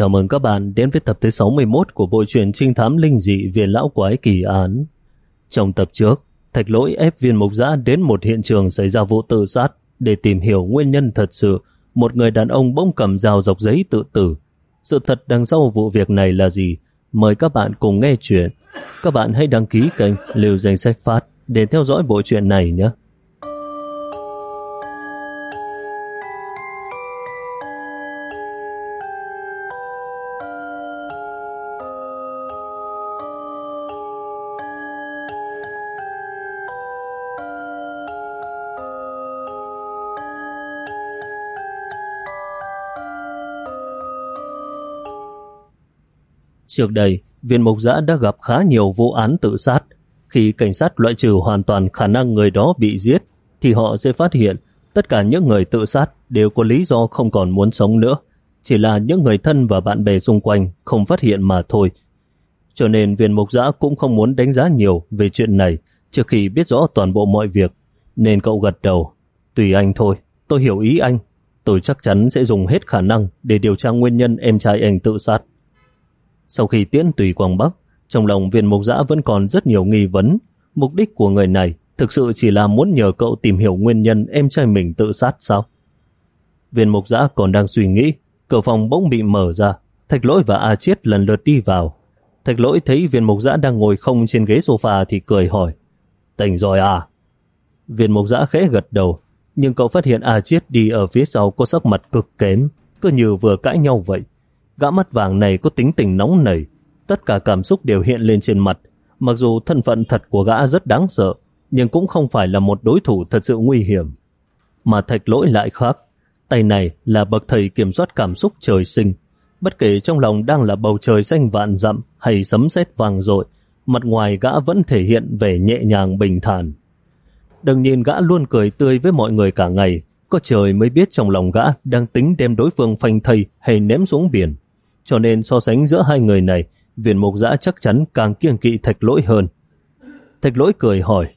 Chào mừng các bạn đến với tập thứ 61 của bộ truyện trinh thám linh dị Viện lão quái kỳ án. Trong tập trước, Thạch Lỗi ép viên mục giã đến một hiện trường xảy ra vụ tự sát để tìm hiểu nguyên nhân thật sự một người đàn ông bỗng cầm dao dọc giấy tự tử. Sự thật đằng sau vụ việc này là gì? Mời các bạn cùng nghe chuyện. Các bạn hãy đăng ký kênh Liều Danh Sách Phát để theo dõi bộ truyện này nhé. Trước đây, viên mục giã đã gặp khá nhiều vụ án tự sát. Khi cảnh sát loại trừ hoàn toàn khả năng người đó bị giết, thì họ sẽ phát hiện tất cả những người tự sát đều có lý do không còn muốn sống nữa. Chỉ là những người thân và bạn bè xung quanh không phát hiện mà thôi. Cho nên viên mục giã cũng không muốn đánh giá nhiều về chuyện này trước khi biết rõ toàn bộ mọi việc. Nên cậu gật đầu. Tùy anh thôi, tôi hiểu ý anh. Tôi chắc chắn sẽ dùng hết khả năng để điều tra nguyên nhân em trai anh tự sát. Sau khi tiễn tùy Quang Bắc, trong lòng viên mục giã vẫn còn rất nhiều nghi vấn. Mục đích của người này thực sự chỉ là muốn nhờ cậu tìm hiểu nguyên nhân em trai mình tự sát sao? Viên mục giã còn đang suy nghĩ, cửa phòng bỗng bị mở ra, thạch lỗi và A Chiết lần lượt đi vào. Thạch lỗi thấy viên mục giã đang ngồi không trên ghế sofa thì cười hỏi, tỉnh rồi à? Viên mục giã khẽ gật đầu, nhưng cậu phát hiện A Chiết đi ở phía sau có sắc mặt cực kém, cứ như vừa cãi nhau vậy. Gã mắt vàng này có tính tình nóng nảy, tất cả cảm xúc đều hiện lên trên mặt. Mặc dù thân phận thật của gã rất đáng sợ, nhưng cũng không phải là một đối thủ thật sự nguy hiểm. Mà thạch lỗi lại khác, tay này là bậc thầy kiểm soát cảm xúc trời sinh. Bất kể trong lòng đang là bầu trời xanh vạn dặm hay sấm sét vàng rội, mặt ngoài gã vẫn thể hiện vẻ nhẹ nhàng bình thản. Đừng nhìn gã luôn cười tươi với mọi người cả ngày, có trời mới biết trong lòng gã đang tính đem đối phương phanh thây hay ném xuống biển cho nên so sánh giữa hai người này, viên mục giã chắc chắn càng kiêng kỵ thạch lỗi hơn. Thạch lỗi cười hỏi,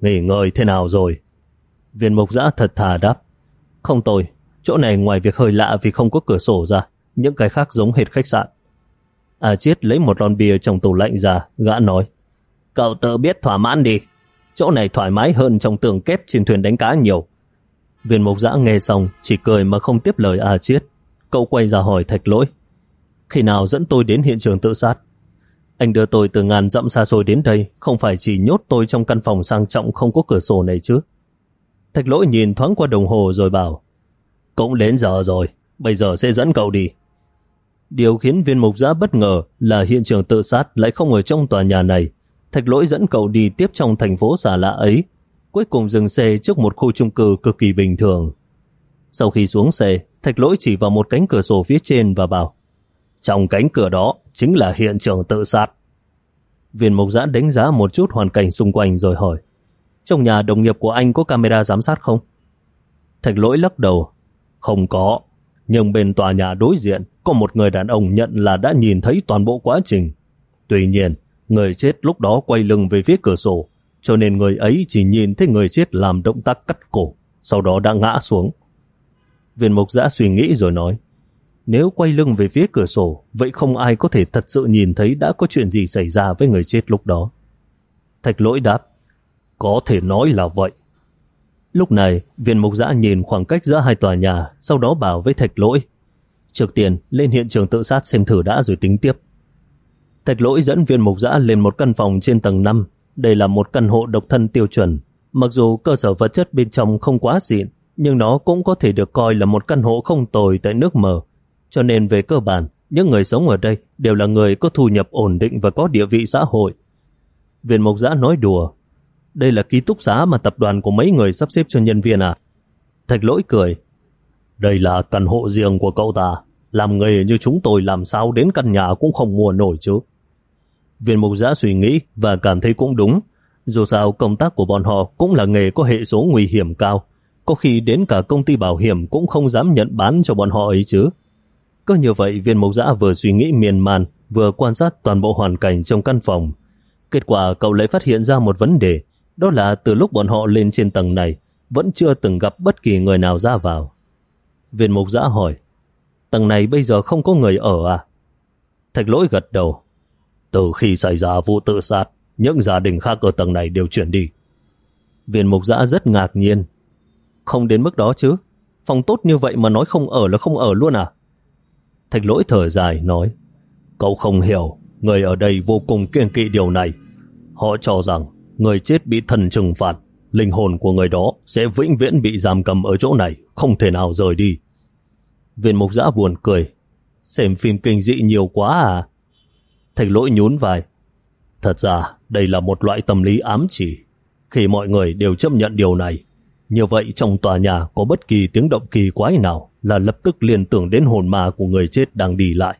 nghỉ ngơi thế nào rồi? Viên mục giã thật thà đáp, không tôi, chỗ này ngoài việc hơi lạ vì không có cửa sổ ra, những cái khác giống hệt khách sạn. À chiết lấy một lon bia trong tủ lạnh ra, gã nói, cậu tự biết thỏa mãn đi, chỗ này thoải mái hơn trong tường kép trên thuyền đánh cá nhiều. Viên mục giã nghe xong, chỉ cười mà không tiếp lời A Chiết. Cậu quay ra hỏi thạch lỗi, khi nào dẫn tôi đến hiện trường tự sát. Anh đưa tôi từ ngàn dặm xa xôi đến đây, không phải chỉ nhốt tôi trong căn phòng sang trọng không có cửa sổ này chứ. Thạch lỗi nhìn thoáng qua đồng hồ rồi bảo, cũng đến giờ rồi, bây giờ sẽ dẫn cậu đi. Điều khiến viên mục giã bất ngờ là hiện trường tự sát lại không ở trong tòa nhà này. Thạch lỗi dẫn cậu đi tiếp trong thành phố xà lạ ấy, cuối cùng dừng xe trước một khu chung cư cực kỳ bình thường. Sau khi xuống xe, thạch lỗi chỉ vào một cánh cửa sổ phía trên và bảo trong cánh cửa đó chính là hiện trường tự sát. Viên mục giã đánh giá một chút hoàn cảnh xung quanh rồi hỏi, Trong nhà đồng nghiệp của anh có camera giám sát không? Thạch lỗi lắc đầu, Không có, Nhưng bên tòa nhà đối diện Có một người đàn ông nhận là đã nhìn thấy toàn bộ quá trình Tuy nhiên, Người chết lúc đó quay lưng về phía cửa sổ, Cho nên người ấy chỉ nhìn thấy người chết làm động tác cắt cổ, Sau đó đã ngã xuống Viên mục giã suy nghĩ rồi nói nếu quay lưng về phía cửa sổ, vậy không ai có thể thật sự nhìn thấy đã có chuyện gì xảy ra với người chết lúc đó. Thạch lỗi đáp, có thể nói là vậy. Lúc này, viên mục giã nhìn khoảng cách giữa hai tòa nhà, sau đó bảo với thạch lỗi. Trước tiền lên hiện trường tự sát xem thử đã rồi tính tiếp. Thạch lỗi dẫn viên mục giã lên một căn phòng trên tầng 5. Đây là một căn hộ độc thân tiêu chuẩn. Mặc dù cơ sở vật chất bên trong không quá xịn, nhưng nó cũng có thể được coi là một căn hộ không tồi tại nước mở cho nên về cơ bản, những người sống ở đây đều là người có thu nhập ổn định và có địa vị xã hội. Viên Mộc Giã nói đùa, đây là ký túc xá mà tập đoàn của mấy người sắp xếp cho nhân viên à? Thạch lỗi cười, đây là căn hộ riêng của cậu ta, làm nghề như chúng tôi làm sao đến căn nhà cũng không mua nổi chứ. Viên Mộc Giã suy nghĩ và cảm thấy cũng đúng, dù sao công tác của bọn họ cũng là nghề có hệ số nguy hiểm cao, có khi đến cả công ty bảo hiểm cũng không dám nhận bán cho bọn họ ấy chứ. Có như vậy viên mộc giã vừa suy nghĩ miên man, vừa quan sát toàn bộ hoàn cảnh trong căn phòng. Kết quả cậu lại phát hiện ra một vấn đề, đó là từ lúc bọn họ lên trên tầng này, vẫn chưa từng gặp bất kỳ người nào ra vào. Viên mục giã hỏi, tầng này bây giờ không có người ở à? Thạch lỗi gật đầu. Từ khi xảy ra vụ tự sát, những gia đình khác ở tầng này đều chuyển đi. Viên mục giã rất ngạc nhiên. Không đến mức đó chứ. Phòng tốt như vậy mà nói không ở là không ở luôn à? Thạch lỗi thở dài nói. Cậu không hiểu, người ở đây vô cùng kiên kỵ điều này. Họ cho rằng người chết bị thần trừng phạt, linh hồn của người đó sẽ vĩnh viễn bị giam cầm ở chỗ này, không thể nào rời đi. Viên mục giã buồn cười. Xem phim kinh dị nhiều quá à? Thạch lỗi nhún vai. Thật ra, đây là một loại tâm lý ám chỉ. Khi mọi người đều chấp nhận điều này, như vậy trong tòa nhà có bất kỳ tiếng động kỳ quái nào là lập tức liên tưởng đến hồn ma của người chết đang đi lại.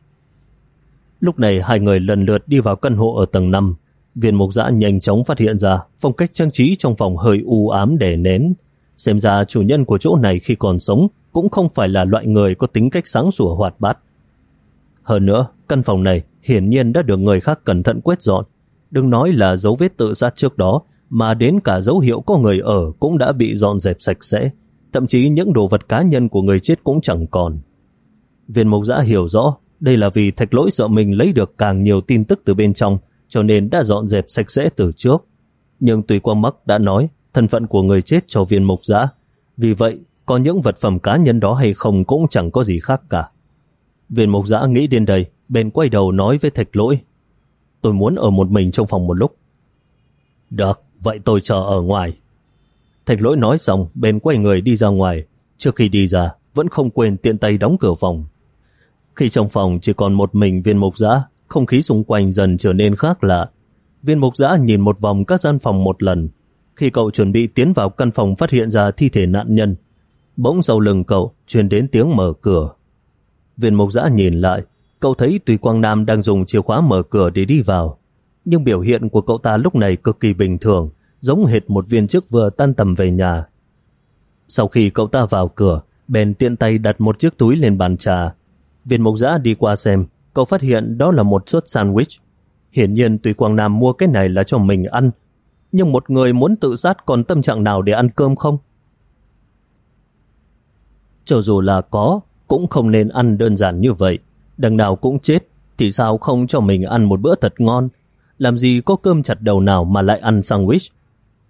Lúc này hai người lần lượt đi vào căn hộ ở tầng 5. Viên mục giã nhanh chóng phát hiện ra phong cách trang trí trong phòng hơi u ám đè nén. Xem ra chủ nhân của chỗ này khi còn sống cũng không phải là loại người có tính cách sáng sủa hoạt bát. Hơn nữa, căn phòng này hiển nhiên đã được người khác cẩn thận quét dọn. Đừng nói là dấu vết tự sát trước đó, mà đến cả dấu hiệu có người ở cũng đã bị dọn dẹp sạch sẽ. Thậm chí những đồ vật cá nhân của người chết cũng chẳng còn. Viên mục giã hiểu rõ đây là vì thạch lỗi sợ mình lấy được càng nhiều tin tức từ bên trong cho nên đã dọn dẹp sạch sẽ từ trước. Nhưng tùy quang mắc đã nói thân phận của người chết cho viên mục giã. Vì vậy, có những vật phẩm cá nhân đó hay không cũng chẳng có gì khác cả. Viên mục giã nghĩ đến đây, bên quay đầu nói với thạch lỗi. Tôi muốn ở một mình trong phòng một lúc. Được, vậy tôi chờ ở ngoài. Thạch lỗi nói xong, bên quay người đi ra ngoài. Trước khi đi ra, vẫn không quên tiện tay đóng cửa phòng. Khi trong phòng chỉ còn một mình viên mục giã, không khí xung quanh dần trở nên khác lạ. Viên mục giã nhìn một vòng các gian phòng một lần. Khi cậu chuẩn bị tiến vào căn phòng phát hiện ra thi thể nạn nhân, bỗng sau lưng cậu truyền đến tiếng mở cửa. Viên mục giã nhìn lại, cậu thấy Tùy Quang Nam đang dùng chìa khóa mở cửa để đi vào. Nhưng biểu hiện của cậu ta lúc này cực kỳ bình thường, giống hệt một viên chức vừa tan tầm về nhà. Sau khi cậu ta vào cửa, bèn tiện tay đặt một chiếc túi lên bàn trà. Viên mộc giã đi qua xem, cậu phát hiện đó là một suất sandwich. Hiển nhiên Tùy Quang Nam mua cái này là cho mình ăn, nhưng một người muốn tự sát còn tâm trạng nào để ăn cơm không? Cho dù là có, cũng không nên ăn đơn giản như vậy. Đằng nào cũng chết, thì sao không cho mình ăn một bữa thật ngon? Làm gì có cơm chặt đầu nào mà lại ăn sandwich?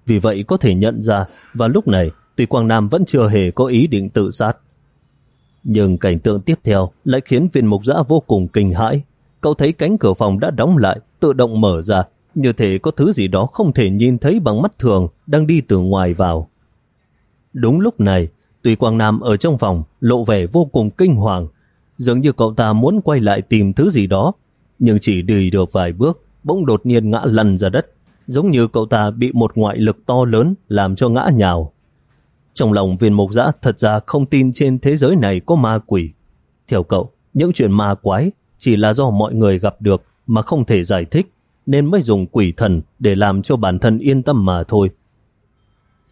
Vì vậy có thể nhận ra, vào lúc này, Tùy Quang Nam vẫn chưa hề có ý định tự sát. Nhưng cảnh tượng tiếp theo lại khiến viên mục giã vô cùng kinh hãi. Cậu thấy cánh cửa phòng đã đóng lại, tự động mở ra, như thể có thứ gì đó không thể nhìn thấy bằng mắt thường đang đi từ ngoài vào. Đúng lúc này, Tùy Quang Nam ở trong phòng lộ vẻ vô cùng kinh hoàng, dường như cậu ta muốn quay lại tìm thứ gì đó, nhưng chỉ đi được vài bước, bỗng đột nhiên ngã lăn ra đất, giống như cậu ta bị một ngoại lực to lớn làm cho ngã nhào. Trong lòng viên mục giã thật ra không tin trên thế giới này có ma quỷ. Theo cậu, những chuyện ma quái chỉ là do mọi người gặp được mà không thể giải thích, nên mới dùng quỷ thần để làm cho bản thân yên tâm mà thôi.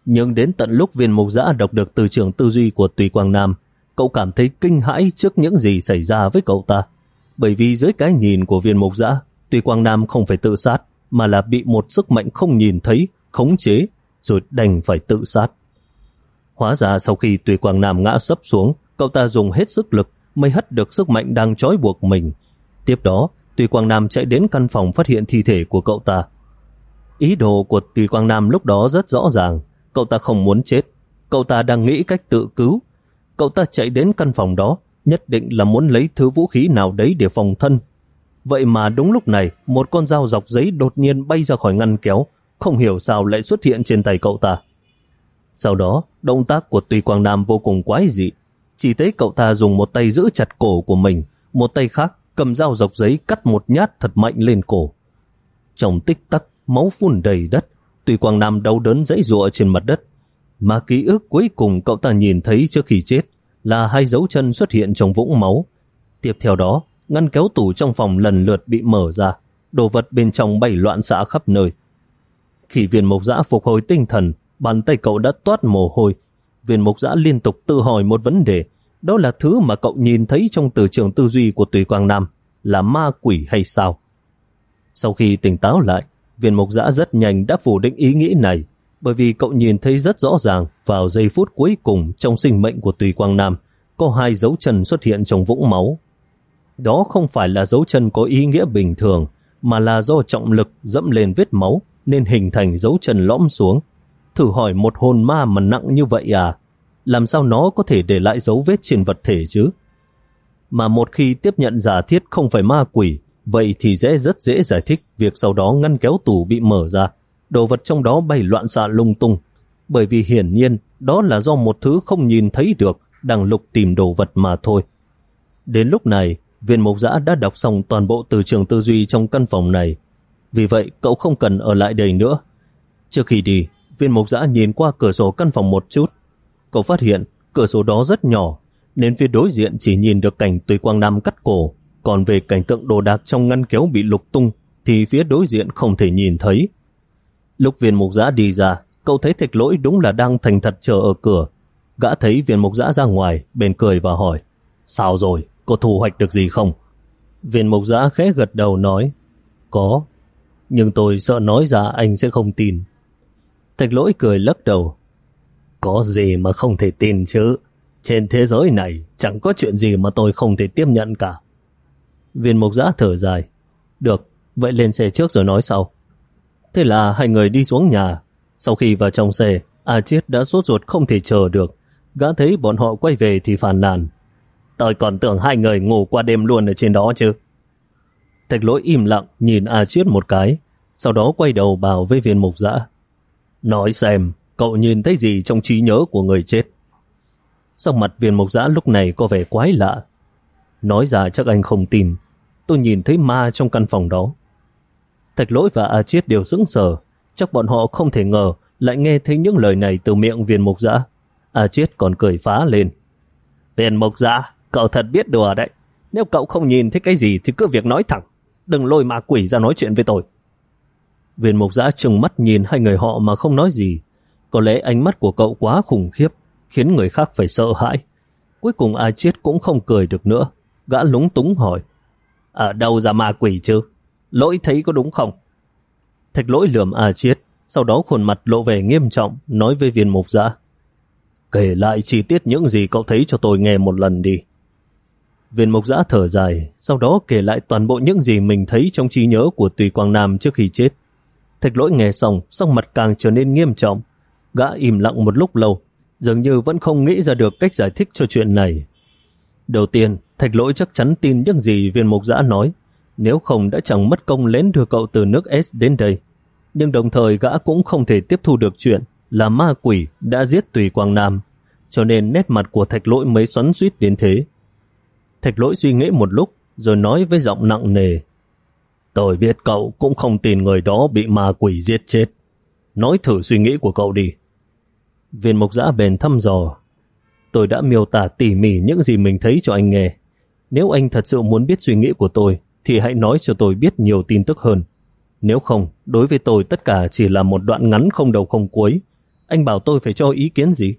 Nhưng đến tận lúc viên mục giã đọc được từ trường tư duy của Tùy Quang Nam, cậu cảm thấy kinh hãi trước những gì xảy ra với cậu ta. Bởi vì dưới cái nhìn của viên mục giã, Tuy Quang Nam không phải tự sát, mà là bị một sức mạnh không nhìn thấy, khống chế, rồi đành phải tự sát. Hóa ra sau khi Tuy Quang Nam ngã sấp xuống, cậu ta dùng hết sức lực mới hất được sức mạnh đang trói buộc mình. Tiếp đó, Tuy Quang Nam chạy đến căn phòng phát hiện thi thể của cậu ta. Ý đồ của Tuy Quang Nam lúc đó rất rõ ràng, Cậu ta không muốn chết. Cậu ta đang nghĩ cách tự cứu. Cậu ta chạy đến căn phòng đó, nhất định là muốn lấy thứ vũ khí nào đấy để phòng thân. Vậy mà đúng lúc này, một con dao dọc giấy đột nhiên bay ra khỏi ngăn kéo, không hiểu sao lại xuất hiện trên tay cậu ta. Sau đó, động tác của Tùy Quang Nam vô cùng quái dị. Chỉ thấy cậu ta dùng một tay giữ chặt cổ của mình, một tay khác cầm dao dọc giấy cắt một nhát thật mạnh lên cổ. Trong tích tắc, máu phun đầy đất, Tùy Quang Nam đau đớn dãy rụa trên mặt đất. Mà ký ức cuối cùng cậu ta nhìn thấy trước khi chết là hai dấu chân xuất hiện trong vũng máu. Tiếp theo đó, ngăn kéo tủ trong phòng lần lượt bị mở ra, đồ vật bên trong bay loạn xạ khắp nơi. Khi viên Mộc giã phục hồi tinh thần, bàn tay cậu đã toát mồ hôi. Viên Mộc giã liên tục tự hỏi một vấn đề, đó là thứ mà cậu nhìn thấy trong từ trường tư duy của Tùy Quang Nam, là ma quỷ hay sao? Sau khi tỉnh táo lại, Viên Mộc giã rất nhanh đã phủ định ý nghĩ này, bởi vì cậu nhìn thấy rất rõ ràng vào giây phút cuối cùng trong sinh mệnh của Tùy Quang Nam, có hai dấu chân xuất hiện trong vũng máu. Đó không phải là dấu chân có ý nghĩa bình thường, mà là do trọng lực dẫm lên vết máu nên hình thành dấu chân lõm xuống. Thử hỏi một hồn ma mà nặng như vậy à? Làm sao nó có thể để lại dấu vết trên vật thể chứ? Mà một khi tiếp nhận giả thiết không phải ma quỷ, vậy thì dễ rất dễ giải thích việc sau đó ngăn kéo tủ bị mở ra, đồ vật trong đó bay loạn xạ lung tung. Bởi vì hiển nhiên đó là do một thứ không nhìn thấy được đang lục tìm đồ vật mà thôi. Đến lúc này, viên mục giã đã đọc xong toàn bộ từ trường tư duy trong căn phòng này. Vì vậy, cậu không cần ở lại đây nữa. Trước khi đi, viên mục giã nhìn qua cửa sổ căn phòng một chút. Cậu phát hiện cửa sổ đó rất nhỏ, nên phía đối diện chỉ nhìn được cảnh Tùy Quang Nam cắt cổ. Còn về cảnh tượng đồ đạc trong ngăn kéo bị lục tung, thì phía đối diện không thể nhìn thấy. Lúc viên mục giã đi ra, cậu thấy thạch lỗi đúng là đang thành thật chờ ở cửa. Gã thấy viên mục giã ra ngoài, bền cười và hỏi, Sao rồi, có thu hoạch được gì không? Viên mộc giã khẽ gật đầu nói, Có, nhưng tôi sợ nói ra anh sẽ không tin. Thạch lỗi cười lắc đầu, Có gì mà không thể tin chứ? Trên thế giới này chẳng có chuyện gì mà tôi không thể tiếp nhận cả. Viên Mộc giã thở dài, Được, vậy lên xe trước rồi nói sau. Thế là hai người đi xuống nhà. Sau khi vào trong xe, A Chiết đã sốt ruột không thể chờ được. Gã thấy bọn họ quay về thì phàn nàn. Tôi còn tưởng hai người ngủ qua đêm luôn ở trên đó chứ. Thạch lỗi im lặng nhìn A Chiết một cái, sau đó quay đầu bảo với viên mục dã Nói xem, cậu nhìn thấy gì trong trí nhớ của người chết? Sau mặt viên mục dã lúc này có vẻ quái lạ. Nói ra chắc anh không tin. Tôi nhìn thấy ma trong căn phòng đó. Thạch lỗi và A Chiết đều sững sờ. Chắc bọn họ không thể ngờ lại nghe thấy những lời này từ miệng viên mục dã. A Chiết còn cười phá lên. Viên mục dã, cậu thật biết đùa đấy. Nếu cậu không nhìn thấy cái gì thì cứ việc nói thẳng. Đừng lôi ma quỷ ra nói chuyện với tôi. Viên mục giã trừng mắt nhìn hai người họ mà không nói gì. Có lẽ ánh mắt của cậu quá khủng khiếp, khiến người khác phải sợ hãi. Cuối cùng A Chiết cũng không cười được nữa. Gã lúng túng hỏi. Ở đâu ra ma quỷ chứ? Lỗi thấy có đúng không? Thạch lỗi lườm A Chiết, sau đó khuôn mặt lộ vẻ nghiêm trọng, nói với viên mục giã. Kể lại chi tiết những gì cậu thấy cho tôi nghe một lần đi. Viên Mộc giã thở dài, sau đó kể lại toàn bộ những gì mình thấy trong trí nhớ của Tùy Quang Nam trước khi chết. Thạch lỗi nghe xong, sắc mặt càng trở nên nghiêm trọng. Gã im lặng một lúc lâu, dường như vẫn không nghĩ ra được cách giải thích cho chuyện này. Đầu tiên, thạch lỗi chắc chắn tin những gì viên mục giã nói, nếu không đã chẳng mất công lén đưa cậu từ nước S đến đây. Nhưng đồng thời gã cũng không thể tiếp thu được chuyện là ma quỷ đã giết Tùy Quang Nam, cho nên nét mặt của thạch lỗi mới xoắn suýt đến thế. Thạch lỗi suy nghĩ một lúc, rồi nói với giọng nặng nề. Tôi biết cậu cũng không tin người đó bị ma quỷ giết chết. Nói thử suy nghĩ của cậu đi. Viên mục giã bền thăm dò. Tôi đã miêu tả tỉ mỉ những gì mình thấy cho anh nghe. Nếu anh thật sự muốn biết suy nghĩ của tôi, thì hãy nói cho tôi biết nhiều tin tức hơn. Nếu không, đối với tôi tất cả chỉ là một đoạn ngắn không đầu không cuối. Anh bảo tôi phải cho ý kiến gì?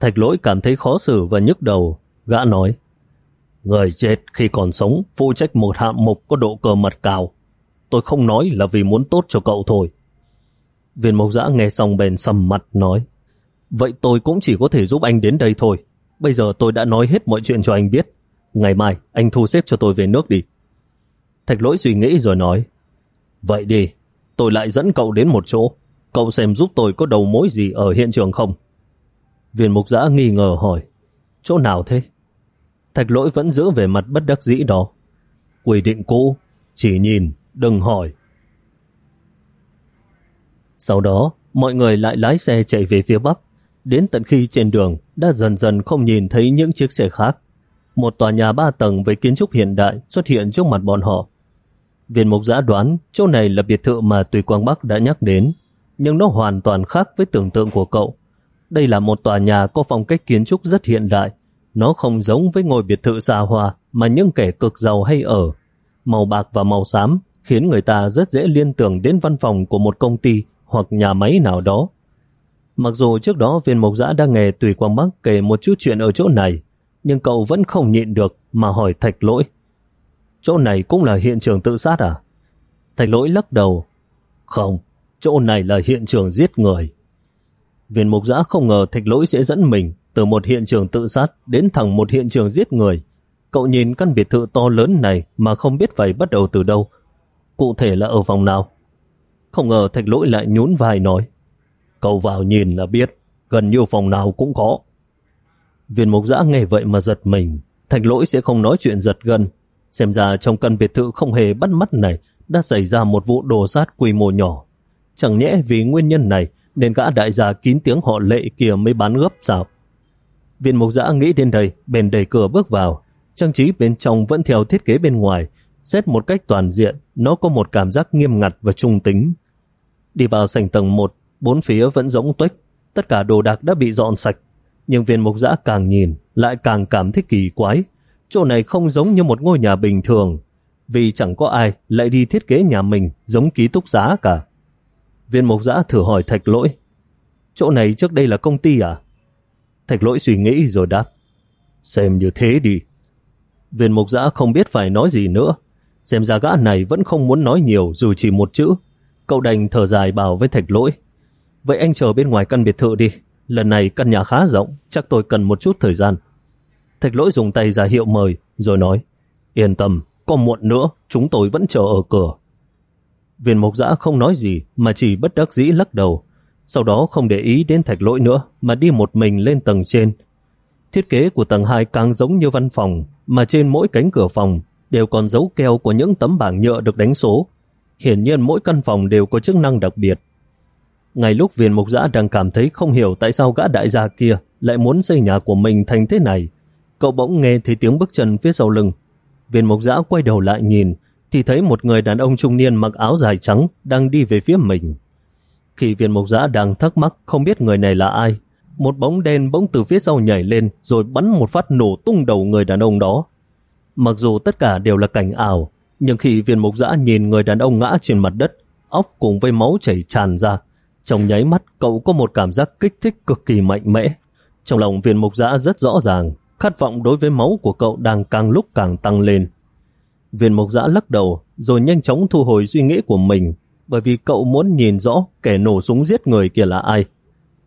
Thạch lỗi cảm thấy khó xử và nhức đầu. Gã nói, Người chết khi còn sống phụ trách một hạng mục có độ cơ mật cao. Tôi không nói là vì muốn tốt cho cậu thôi. Viên mộc giã nghe xong bèn sầm mặt nói Vậy tôi cũng chỉ có thể giúp anh đến đây thôi. Bây giờ tôi đã nói hết mọi chuyện cho anh biết. Ngày mai anh thu xếp cho tôi về nước đi. Thạch lỗi suy nghĩ rồi nói Vậy đi, tôi lại dẫn cậu đến một chỗ. Cậu xem giúp tôi có đầu mối gì ở hiện trường không? Viên mục giã nghi ngờ hỏi Chỗ nào thế? Thạch lỗi vẫn giữ về mặt bất đắc dĩ đó. Quy định cũ, chỉ nhìn, đừng hỏi. Sau đó, mọi người lại lái xe chạy về phía Bắc, đến tận khi trên đường đã dần dần không nhìn thấy những chiếc xe khác. Một tòa nhà ba tầng với kiến trúc hiện đại xuất hiện trước mặt bọn họ. Viên mục giã đoán chỗ này là biệt thự mà Tùy Quang Bắc đã nhắc đến, nhưng nó hoàn toàn khác với tưởng tượng của cậu. Đây là một tòa nhà có phong cách kiến trúc rất hiện đại, nó không giống với ngôi biệt thự xa hoa mà những kẻ cực giàu hay ở. Màu bạc và màu xám khiến người ta rất dễ liên tưởng đến văn phòng của một công ty hoặc nhà máy nào đó. Mặc dù trước đó viên mộc giã đang nghe Tùy Quang Bắc kể một chút chuyện ở chỗ này, nhưng cậu vẫn không nhịn được mà hỏi thạch lỗi. Chỗ này cũng là hiện trường tự sát à? Thạch lỗi lắc đầu. Không, chỗ này là hiện trường giết người. Viên mục giã không ngờ thạch lỗi sẽ dẫn mình từ một hiện trường tự sát đến thẳng một hiện trường giết người. Cậu nhìn căn biệt thự to lớn này mà không biết phải bắt đầu từ đâu. Cụ thể là ở phòng nào? Không ngờ thạch lỗi lại nhún vai nói. Cậu vào nhìn là biết, gần như phòng nào cũng có. Viên mục giã nghe vậy mà giật mình. Thạch lỗi sẽ không nói chuyện giật gần. Xem ra trong căn biệt thự không hề bắt mắt này đã xảy ra một vụ đồ sát quy mô nhỏ. Chẳng nhẽ vì nguyên nhân này nên gã đại gia kín tiếng họ lệ kia mới bán gấp sao? Viên mục giã nghĩ đến đây, bèn đẩy cửa bước vào. Trang trí bên trong vẫn theo thiết kế bên ngoài. Xét một cách toàn diện, nó có một cảm giác nghiêm ngặt và trung tính. Đi vào sảnh tầng 1, bốn phía vẫn rỗng tuếch, tất cả đồ đạc đã bị dọn sạch. Nhưng viên mục giã càng nhìn, lại càng cảm thấy kỳ quái. Chỗ này không giống như một ngôi nhà bình thường, vì chẳng có ai lại đi thiết kế nhà mình giống ký túc xá cả. Viên mục giã thử hỏi thạch lỗi. Chỗ này trước đây là công ty à? Thạch lỗi suy nghĩ rồi đáp. Xem như thế đi. Viên mục giã không biết phải nói gì nữa. Xem ra gã này vẫn không muốn nói nhiều dù chỉ một chữ. Cậu đành thở dài bảo với thạch lỗi. Vậy anh chờ bên ngoài căn biệt thự đi. Lần này căn nhà khá rộng, chắc tôi cần một chút thời gian. Thạch lỗi dùng tay ra hiệu mời, rồi nói. Yên tâm, còn muộn nữa, chúng tôi vẫn chờ ở cửa. Viên mộc giã không nói gì, mà chỉ bất đắc dĩ lắc đầu. Sau đó không để ý đến thạch lỗi nữa, mà đi một mình lên tầng trên. Thiết kế của tầng 2 càng giống như văn phòng, mà trên mỗi cánh cửa phòng đều còn dấu keo của những tấm bảng nhựa được đánh số. Hiển nhiên mỗi căn phòng đều có chức năng đặc biệt. Ngay lúc viên mục giã đang cảm thấy không hiểu tại sao gã đại gia kia lại muốn xây nhà của mình thành thế này, cậu bỗng nghe thấy tiếng bước chân phía sau lưng. Viên mục giã quay đầu lại nhìn, thì thấy một người đàn ông trung niên mặc áo dài trắng đang đi về phía mình. Khi viên mục giã đang thắc mắc không biết người này là ai, một bóng đen bỗng từ phía sau nhảy lên rồi bắn một phát nổ tung đầu người đàn ông đó. Mặc dù tất cả đều là cảnh ảo, nhưng khi viên mục giã nhìn người đàn ông ngã trên mặt đất, óc cùng với máu chảy tràn ra, trong nháy mắt cậu có một cảm giác kích thích cực kỳ mạnh mẽ. Trong lòng viên mục giã rất rõ ràng, khát vọng đối với máu của cậu đang càng lúc càng tăng lên. Viên mục giã lắc đầu rồi nhanh chóng thu hồi suy nghĩ của mình bởi vì cậu muốn nhìn rõ kẻ nổ súng giết người kia là ai.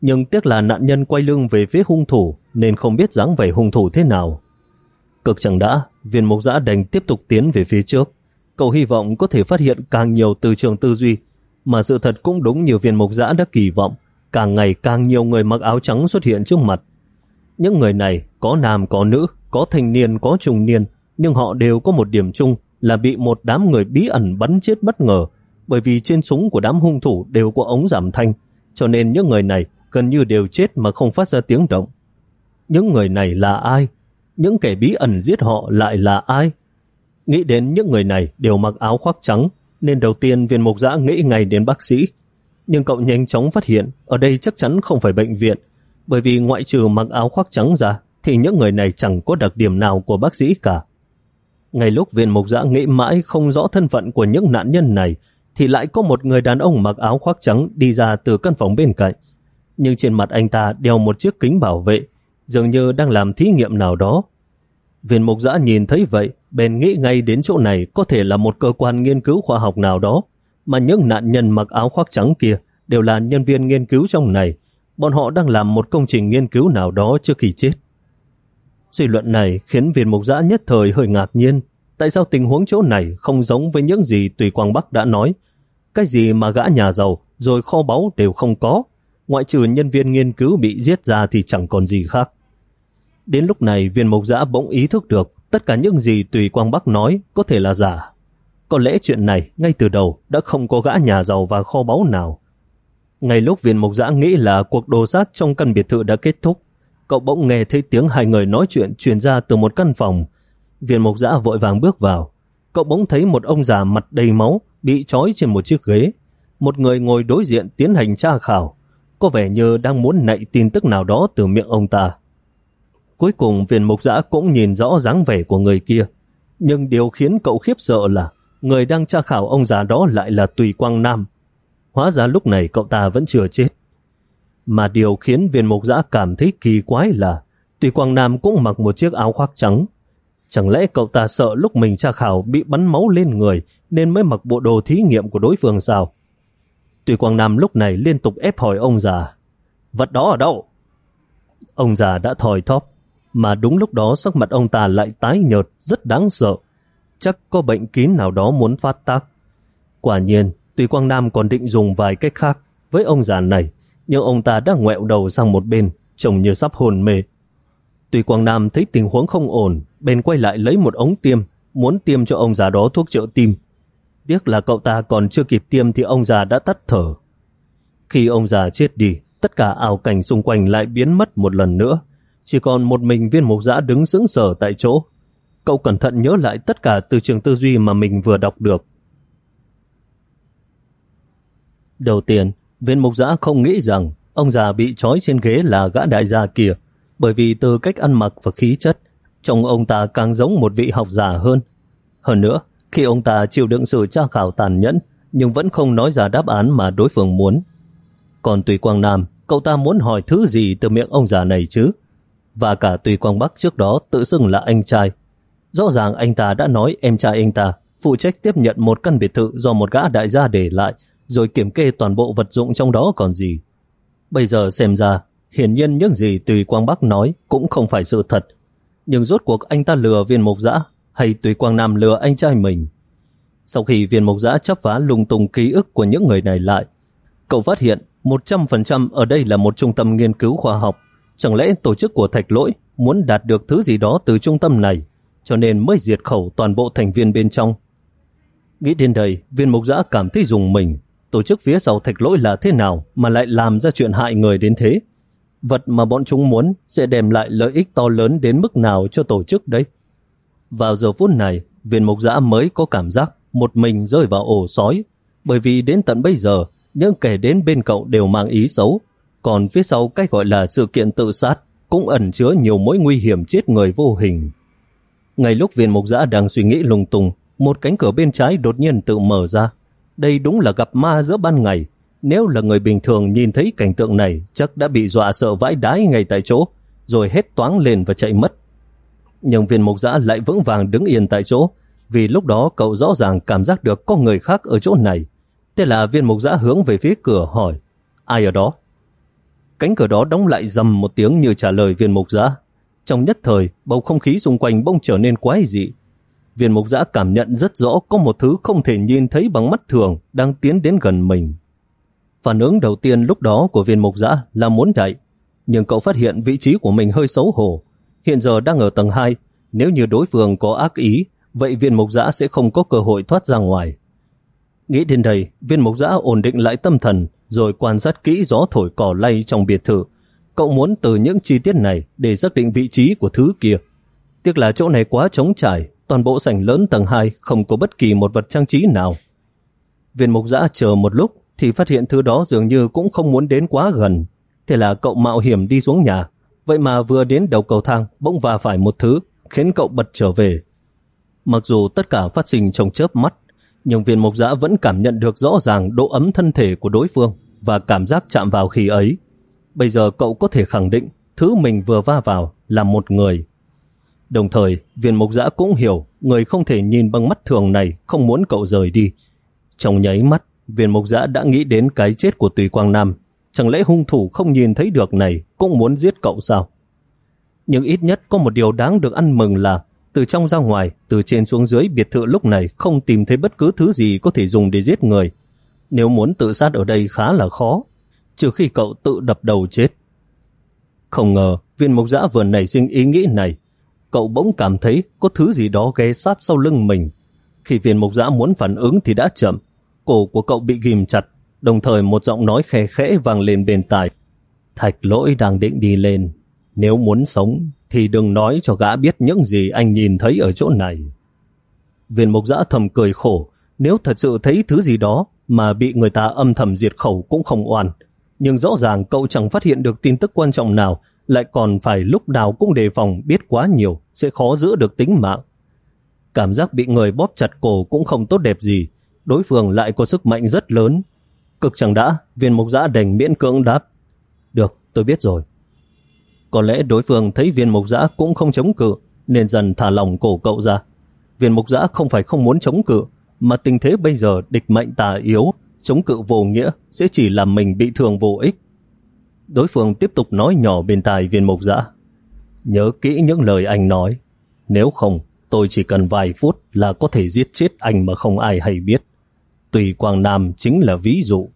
Nhưng tiếc là nạn nhân quay lưng về phía hung thủ nên không biết dáng vẻ hung thủ thế nào. Cực chẳng đã, viên mục giã đành tiếp tục tiến về phía trước. Cậu hy vọng có thể phát hiện càng nhiều từ trường tư duy mà sự thật cũng đúng như viên mục giã đã kỳ vọng. Càng ngày càng nhiều người mặc áo trắng xuất hiện trước mặt. Những người này có nam có nữ, có thanh niên có trung niên, nhưng họ đều có một điểm chung là bị một đám người bí ẩn bắn chết bất ngờ, bởi vì trên súng của đám hung thủ đều có ống giảm thanh, cho nên những người này gần như đều chết mà không phát ra tiếng động. Những người này là ai? Những kẻ bí ẩn giết họ lại là ai? Nghĩ đến những người này đều mặc áo khoác trắng, nên đầu tiên viên mục giã nghĩ ngay đến bác sĩ. Nhưng cậu nhanh chóng phát hiện ở đây chắc chắn không phải bệnh viện, bởi vì ngoại trừ mặc áo khoác trắng ra, thì những người này chẳng có đặc điểm nào của bác sĩ cả. Ngay lúc viên mục giã nghĩ mãi không rõ thân phận của những nạn nhân này, thì lại có một người đàn ông mặc áo khoác trắng đi ra từ căn phòng bên cạnh. Nhưng trên mặt anh ta đeo một chiếc kính bảo vệ, dường như đang làm thí nghiệm nào đó. Viên mục giã nhìn thấy vậy, bèn nghĩ ngay đến chỗ này có thể là một cơ quan nghiên cứu khoa học nào đó, mà những nạn nhân mặc áo khoác trắng kia đều là nhân viên nghiên cứu trong này. Bọn họ đang làm một công trình nghiên cứu nào đó trước khi chết. Suy luận này khiến viên mục giã nhất thời hơi ngạc nhiên. Tại sao tình huống chỗ này không giống với những gì Tùy Quang Bắc đã nói? Cái gì mà gã nhà giàu rồi kho báu đều không có. Ngoại trừ nhân viên nghiên cứu bị giết ra thì chẳng còn gì khác. Đến lúc này viên mộc giã bỗng ý thức được tất cả những gì Tùy Quang Bắc nói có thể là giả. Có lẽ chuyện này ngay từ đầu đã không có gã nhà giàu và kho báu nào. Ngay lúc viên mộc giã nghĩ là cuộc đồ sát trong căn biệt thự đã kết thúc, cậu bỗng nghe thấy tiếng hai người nói chuyện truyền ra từ một căn phòng. Viên mộc giã vội vàng bước vào. Cậu bỗng thấy một ông già mặt đầy máu bị trói trên một chiếc ghế. Một người ngồi đối diện tiến hành tra khảo. Có vẻ như đang muốn nạy tin tức nào đó từ miệng ông ta. Cuối cùng, viên mục giã cũng nhìn rõ dáng vẻ của người kia. Nhưng điều khiến cậu khiếp sợ là người đang tra khảo ông già đó lại là Tùy Quang Nam. Hóa ra lúc này cậu ta vẫn chưa chết. Mà điều khiến viên mục giã cảm thấy kỳ quái là Tùy Quang Nam cũng mặc một chiếc áo khoác trắng. Chẳng lẽ cậu ta sợ lúc mình tra khảo bị bắn máu lên người nên mới mặc bộ đồ thí nghiệm của đối phương sao? Tùy Quang Nam lúc này liên tục ép hỏi ông già Vật đó ở đâu? Ông già đã thòi thóp, mà đúng lúc đó sắc mặt ông ta lại tái nhợt, rất đáng sợ. Chắc có bệnh kín nào đó muốn phát tác. Quả nhiên, Tùy Quang Nam còn định dùng vài cách khác với ông già này, nhưng ông ta đã ngoẹo đầu sang một bên, trông như sắp hồn mê. Tùy Quang Nam thấy tình huống không ổn, bên quay lại lấy một ống tiêm, muốn tiêm cho ông già đó thuốc trợ tim. Tiếc là cậu ta còn chưa kịp tiêm thì ông già đã tắt thở. Khi ông già chết đi, tất cả ảo cảnh xung quanh lại biến mất một lần nữa. Chỉ còn một mình viên mục giã đứng sững sờ tại chỗ. Cậu cẩn thận nhớ lại tất cả từ trường tư duy mà mình vừa đọc được. Đầu tiên, viên mục giã không nghĩ rằng ông già bị trói trên ghế là gã đại gia kia, bởi vì từ cách ăn mặc và khí chất, trông ông ta càng giống một vị học giả hơn. Hơn nữa, khi ông ta chịu đựng sự tra khảo tàn nhẫn, nhưng vẫn không nói ra đáp án mà đối phương muốn. Còn Tùy Quang Nam, cậu ta muốn hỏi thứ gì từ miệng ông già này chứ? Và cả Tùy Quang Bắc trước đó tự xưng là anh trai. Rõ ràng anh ta đã nói em trai anh ta phụ trách tiếp nhận một căn biệt thự do một gã đại gia để lại, rồi kiểm kê toàn bộ vật dụng trong đó còn gì. Bây giờ xem ra, hiển nhiên những gì Tùy Quang Bắc nói cũng không phải sự thật. Nhưng rốt cuộc anh ta lừa viên mục giã hay Tùy Quang Nam lừa anh trai mình. Sau khi viên mục giã chấp vá lung tung ký ức của những người này lại, cậu phát hiện 100% ở đây là một trung tâm nghiên cứu khoa học. Chẳng lẽ tổ chức của Thạch Lỗi muốn đạt được thứ gì đó từ trung tâm này, cho nên mới diệt khẩu toàn bộ thành viên bên trong? Nghĩ đến đây, viên mục giã cảm thấy dùng mình. Tổ chức phía sau Thạch Lỗi là thế nào mà lại làm ra chuyện hại người đến thế? Vật mà bọn chúng muốn sẽ đem lại lợi ích to lớn đến mức nào cho tổ chức đấy? Vào giờ phút này, viên mục giã mới có cảm giác một mình rơi vào ổ sói, bởi vì đến tận bây giờ những kẻ đến bên cậu đều mang ý xấu, còn phía sau cách gọi là sự kiện tự sát cũng ẩn chứa nhiều mối nguy hiểm chết người vô hình. Ngay lúc viên mục giã đang suy nghĩ lung tung, một cánh cửa bên trái đột nhiên tự mở ra. Đây đúng là gặp ma giữa ban ngày. Nếu là người bình thường nhìn thấy cảnh tượng này chắc đã bị dọa sợ vãi đái ngay tại chỗ, rồi hết toáng lên và chạy mất. Nhưng viên mục giã lại vững vàng đứng yên tại chỗ, vì lúc đó cậu rõ ràng cảm giác được có người khác ở chỗ này. Thế là viên mục giã hướng về phía cửa hỏi, ai ở đó? Cánh cửa đó đóng lại dầm một tiếng như trả lời viên mục giã. Trong nhất thời, bầu không khí xung quanh bỗng trở nên quái dị. Viên mục giã cảm nhận rất rõ có một thứ không thể nhìn thấy bằng mắt thường đang tiến đến gần mình. Phản ứng đầu tiên lúc đó của viên mục giã là muốn chạy, nhưng cậu phát hiện vị trí của mình hơi xấu hổ. Hiện giờ đang ở tầng 2, nếu như đối phương có ác ý, vậy viên mục giã sẽ không có cơ hội thoát ra ngoài. Nghĩ đến đây, viên mục giã ổn định lại tâm thần, rồi quan sát kỹ gió thổi cỏ lay trong biệt thự. Cậu muốn từ những chi tiết này để xác định vị trí của thứ kia. Tiếc là chỗ này quá trống trải, toàn bộ sảnh lớn tầng 2 không có bất kỳ một vật trang trí nào. Viên mục giã chờ một lúc thì phát hiện thứ đó dường như cũng không muốn đến quá gần. Thế là cậu mạo hiểm đi xuống nhà. Vậy mà vừa đến đầu cầu thang bỗng va phải một thứ khiến cậu bật trở về. Mặc dù tất cả phát sinh trong chớp mắt nhưng viên mộc giã vẫn cảm nhận được rõ ràng độ ấm thân thể của đối phương và cảm giác chạm vào khi ấy. Bây giờ cậu có thể khẳng định thứ mình vừa va vào là một người. Đồng thời, viên mộc giã cũng hiểu người không thể nhìn bằng mắt thường này không muốn cậu rời đi. Trong nháy mắt, viên mục giã đã nghĩ đến cái chết của Tùy Quang Nam. Chẳng lẽ hung thủ không nhìn thấy được này cũng muốn giết cậu sao? Nhưng ít nhất có một điều đáng được ăn mừng là từ trong ra ngoài, từ trên xuống dưới biệt thự lúc này không tìm thấy bất cứ thứ gì có thể dùng để giết người. Nếu muốn tự sát ở đây khá là khó, trừ khi cậu tự đập đầu chết. Không ngờ, viên Mộc giã vừa nảy sinh ý nghĩ này, cậu bỗng cảm thấy có thứ gì đó ghé sát sau lưng mình. Khi viên Mộc giã muốn phản ứng thì đã chậm, cổ của cậu bị ghim chặt, đồng thời một giọng nói khẽ khẽ vang lên bên tai. Thạch lỗi đang định đi lên, nếu muốn sống thì đừng nói cho gã biết những gì anh nhìn thấy ở chỗ này. Viên mục giã thầm cười khổ, nếu thật sự thấy thứ gì đó mà bị người ta âm thầm diệt khẩu cũng không oan. Nhưng rõ ràng cậu chẳng phát hiện được tin tức quan trọng nào, lại còn phải lúc nào cũng đề phòng biết quá nhiều, sẽ khó giữ được tính mạng. Cảm giác bị người bóp chặt cổ cũng không tốt đẹp gì, đối phương lại có sức mạnh rất lớn. Cực chẳng đã, viên mục giã đành miễn cưỡng đáp. Được, tôi biết rồi. Có lẽ đối phương thấy viên mục giã cũng không chống cự, nên dần thả lòng cổ cậu ra. Viên mục giã không phải không muốn chống cự, mà tình thế bây giờ địch mạnh tà yếu, chống cự vô nghĩa sẽ chỉ làm mình bị thương vô ích. Đối phương tiếp tục nói nhỏ bên tai viên mục giã. Nhớ kỹ những lời anh nói. Nếu không, tôi chỉ cần vài phút là có thể giết chết anh mà không ai hay biết. Tùy Quang Nam chính là ví dụ.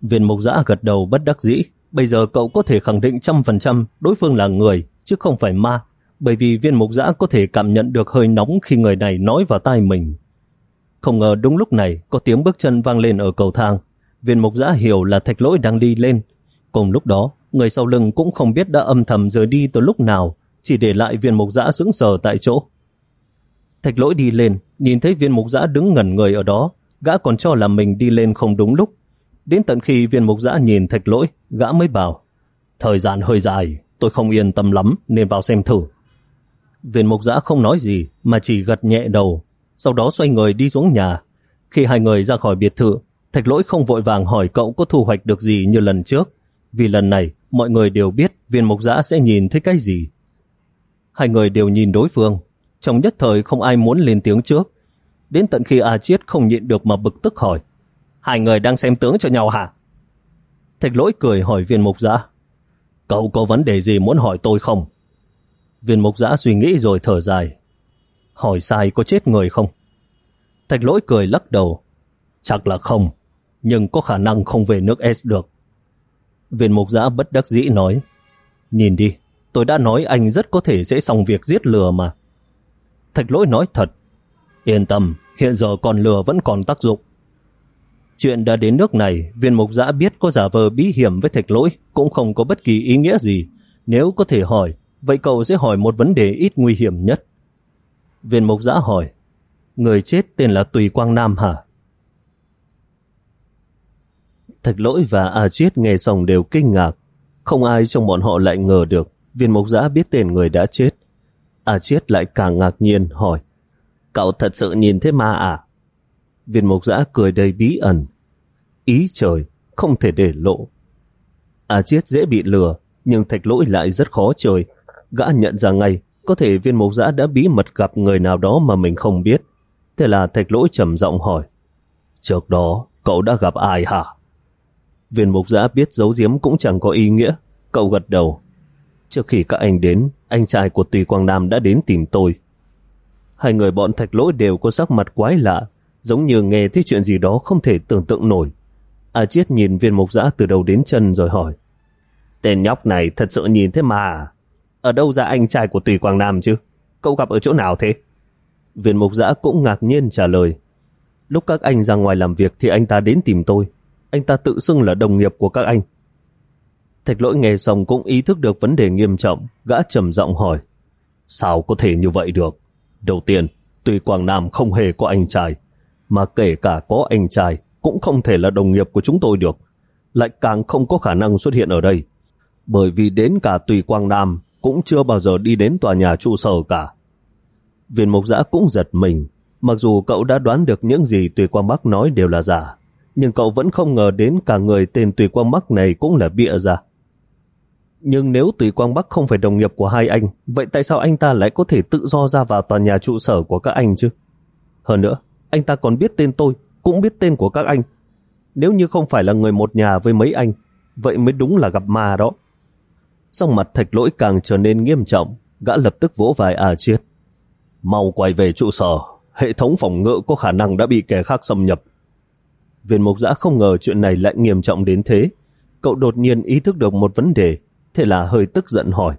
Viên mục giã gật đầu bất đắc dĩ. Bây giờ cậu có thể khẳng định trăm phần trăm đối phương là người, chứ không phải ma. Bởi vì viên mục giã có thể cảm nhận được hơi nóng khi người này nói vào tai mình. Không ngờ đúng lúc này có tiếng bước chân vang lên ở cầu thang. Viên mục giã hiểu là thạch lỗi đang đi lên. Cùng lúc đó, người sau lưng cũng không biết đã âm thầm rời đi từ lúc nào, chỉ để lại viên mục giã sững sờ tại chỗ. Thạch lỗi đi lên, nhìn thấy viên mục giã đứng ngẩn người ở đó, gã còn cho là mình đi lên không đúng lúc. Đến tận khi viên mục giã nhìn thạch lỗi, gã mới bảo, thời gian hơi dài, tôi không yên tâm lắm nên vào xem thử. Viên mục giã không nói gì mà chỉ gật nhẹ đầu, sau đó xoay người đi xuống nhà. Khi hai người ra khỏi biệt thự, thạch lỗi không vội vàng hỏi cậu có thu hoạch được gì như lần trước, vì lần này mọi người đều biết viên mục giã sẽ nhìn thấy cái gì. Hai người đều nhìn đối phương, trong nhất thời không ai muốn lên tiếng trước. Đến tận khi A Chiết không nhịn được mà bực tức hỏi, hai người đang xem tướng cho nhau hả? Thạch lỗi cười hỏi viên mục giã, cậu có vấn đề gì muốn hỏi tôi không? Viên mục giã suy nghĩ rồi thở dài, hỏi sai có chết người không? Thạch lỗi cười lắc đầu, chắc là không, nhưng có khả năng không về nước S được. Viên mục giã bất đắc dĩ nói, nhìn đi, tôi đã nói anh rất có thể sẽ xong việc giết lừa mà. Thạch lỗi nói thật, yên tâm, hiện giờ còn lừa vẫn còn tác dụng. Chuyện đã đến nước này, viên mục giã biết có giả vờ bí hiểm với thạch lỗi cũng không có bất kỳ ý nghĩa gì. Nếu có thể hỏi, vậy cậu sẽ hỏi một vấn đề ít nguy hiểm nhất. Viên mục giã hỏi, người chết tên là Tùy Quang Nam hả? Thạch lỗi và A Chiết nghe xong đều kinh ngạc. Không ai trong bọn họ lại ngờ được viên mục giã biết tên người đã chết. A Chiết lại càng ngạc nhiên hỏi Cậu thật sự nhìn thấy ma à? Viên mục giã cười đầy bí ẩn. Ý trời, không thể để lộ. à chết dễ bị lừa, nhưng thạch lỗi lại rất khó chơi. Gã nhận ra ngay, có thể viên mục giã đã bí mật gặp người nào đó mà mình không biết. Thế là thạch lỗi trầm giọng hỏi Trước đó, cậu đã gặp ai hả? Viên mục giã biết giấu giếm cũng chẳng có ý nghĩa. Cậu gật đầu. Trước khi các anh đến, anh trai của Tùy Quang Nam đã đến tìm tôi. Hai người bọn thạch lỗi đều có sắc mặt quái lạ, giống như nghe thấy chuyện gì đó không thể tưởng tượng nổi. A Chiết nhìn viên mục giã từ đầu đến chân rồi hỏi. Tên nhóc này thật sự nhìn thế mà. Ở đâu ra anh trai của Tùy Quang Nam chứ? Cậu gặp ở chỗ nào thế? Viên mục giã cũng ngạc nhiên trả lời. Lúc các anh ra ngoài làm việc thì anh ta đến tìm tôi anh ta tự xưng là đồng nghiệp của các anh. Thạch lỗi nghe xong cũng ý thức được vấn đề nghiêm trọng, gã trầm giọng hỏi. Sao có thể như vậy được? Đầu tiên, tuy Quảng Nam không hề có anh trai, mà kể cả có anh trai cũng không thể là đồng nghiệp của chúng tôi được, lại càng không có khả năng xuất hiện ở đây. Bởi vì đến cả Tùy Quang Nam cũng chưa bao giờ đi đến tòa nhà trụ sở cả. Viên mục giã cũng giật mình, mặc dù cậu đã đoán được những gì Tùy Quang Bắc nói đều là giả, nhưng cậu vẫn không ngờ đến cả người tên Tùy Quang Bắc này cũng là bịa ra. Nhưng nếu Tùy Quang Bắc không phải đồng nghiệp của hai anh, vậy tại sao anh ta lại có thể tự do ra vào tòa nhà trụ sở của các anh chứ? Hơn nữa, anh ta còn biết tên tôi, cũng biết tên của các anh. Nếu như không phải là người một nhà với mấy anh, vậy mới đúng là gặp ma đó. Xong mặt thạch lỗi càng trở nên nghiêm trọng, gã lập tức vỗ vài à chiết. Mau quay về trụ sở, hệ thống phòng ngự có khả năng đã bị kẻ khác xâm nhập. Viên mục giã không ngờ chuyện này lại nghiêm trọng đến thế. Cậu đột nhiên ý thức được một vấn đề, thế là hơi tức giận hỏi.